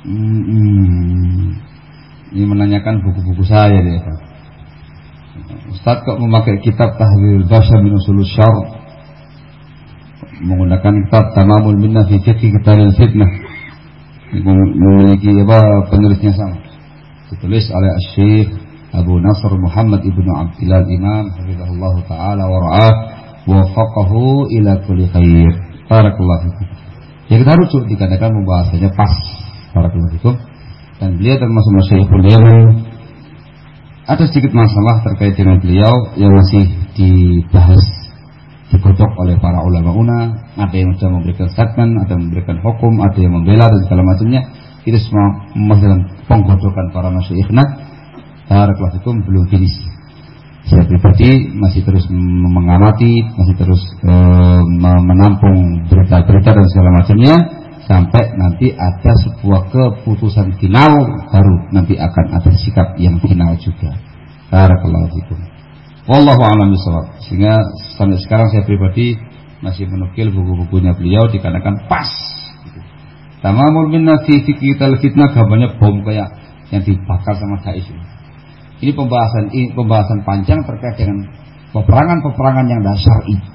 Hmm, ini menanyakan buku-buku saya dia. Ustaz kok memakai kitab Tahwil Basar min Usul Syar? Menggunakan kitab Tamamul Minnah fi Fiqh Kitab Fitnah. Memiliki apa penulisnya sama. Ditulis oleh Syekh Abu Nasr Muhammad Ibnu Abdillah Imam hafizahullah taala wa ra'ah wafaqahu ila kulli khair. Barakallahu fikum. Ya kita rujuk dikatakan pembahasannya pas Barakallahu Dan beliau termasuk masyayikhul yaman. Ada sedikit masalah terkait dengan beliau yang masih dibahas digodok oleh para ulama una, ada yang sudah memberikan statement, ada yang memberikan hukum, ada yang membela dan segala macamnya. Itu semua masih dalam penggodokan para masyaikhna. Barakallahu belum finish. saya pribadi masih terus mengamati, masih terus e, menampung berita-berita dan segala macamnya sampai nanti ada sebuah keputusan final baru nanti akan ada sikap yang final juga. Barakallahu fikum. Wallahu a'lam. Sehingga sampai sekarang saya pribadi masih menukil buku-bukunya beliau dikarenakan pas. Tamamul minna fi fikrital fitnah gambarnya bom kayak yang dibakar sama Daesh ini. Pembahasan ini pembahasan panjang terkait dengan peperangan-peperangan yang dasar ini.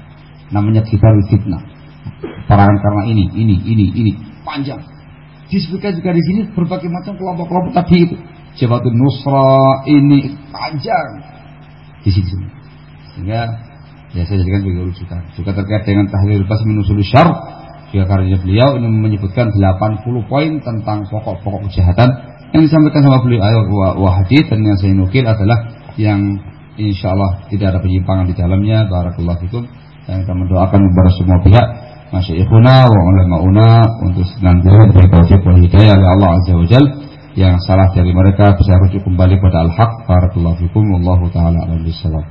Namanya kitab fitnah. Peperangan karena ini, ini, ini, ini panjang. Disebutkan juga di sini berbagai macam kelompok-kelompok tadi itu. Jabatun Nusra ini panjang di sini. Sehingga ya saya jadikan sebagai rujukan. Juga terkait dengan tahlil pas menusul syar juga karya beliau ini menyebutkan 80 poin tentang pokok-pokok kejahatan yang disampaikan sama beliau ayat wa dan yang saya nukil adalah yang insya Allah tidak ada penyimpangan di dalamnya barakallahu fikum dan kita mendoakan kepada semua pihak masyaikhuna wa ulama'una untuk senantiasa diberi taufik wal hidayah oleh Allah Azza wa Jal yang salah dari mereka bisa rujuk kembali pada al-haq barakallahu fikum wallahu taala alam bisalam.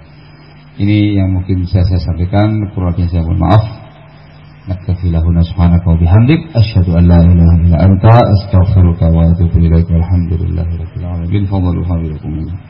Ini yang mungkin bisa saya sampaikan kurangnya saya mohon maaf. Naktafi lahuna subhanaka wa bihamdik asyhadu an la ilaha illa anta astaghfiruka wa atubu ilaika alhamdulillahi rabbil alamin. Fadlu habibakumullah.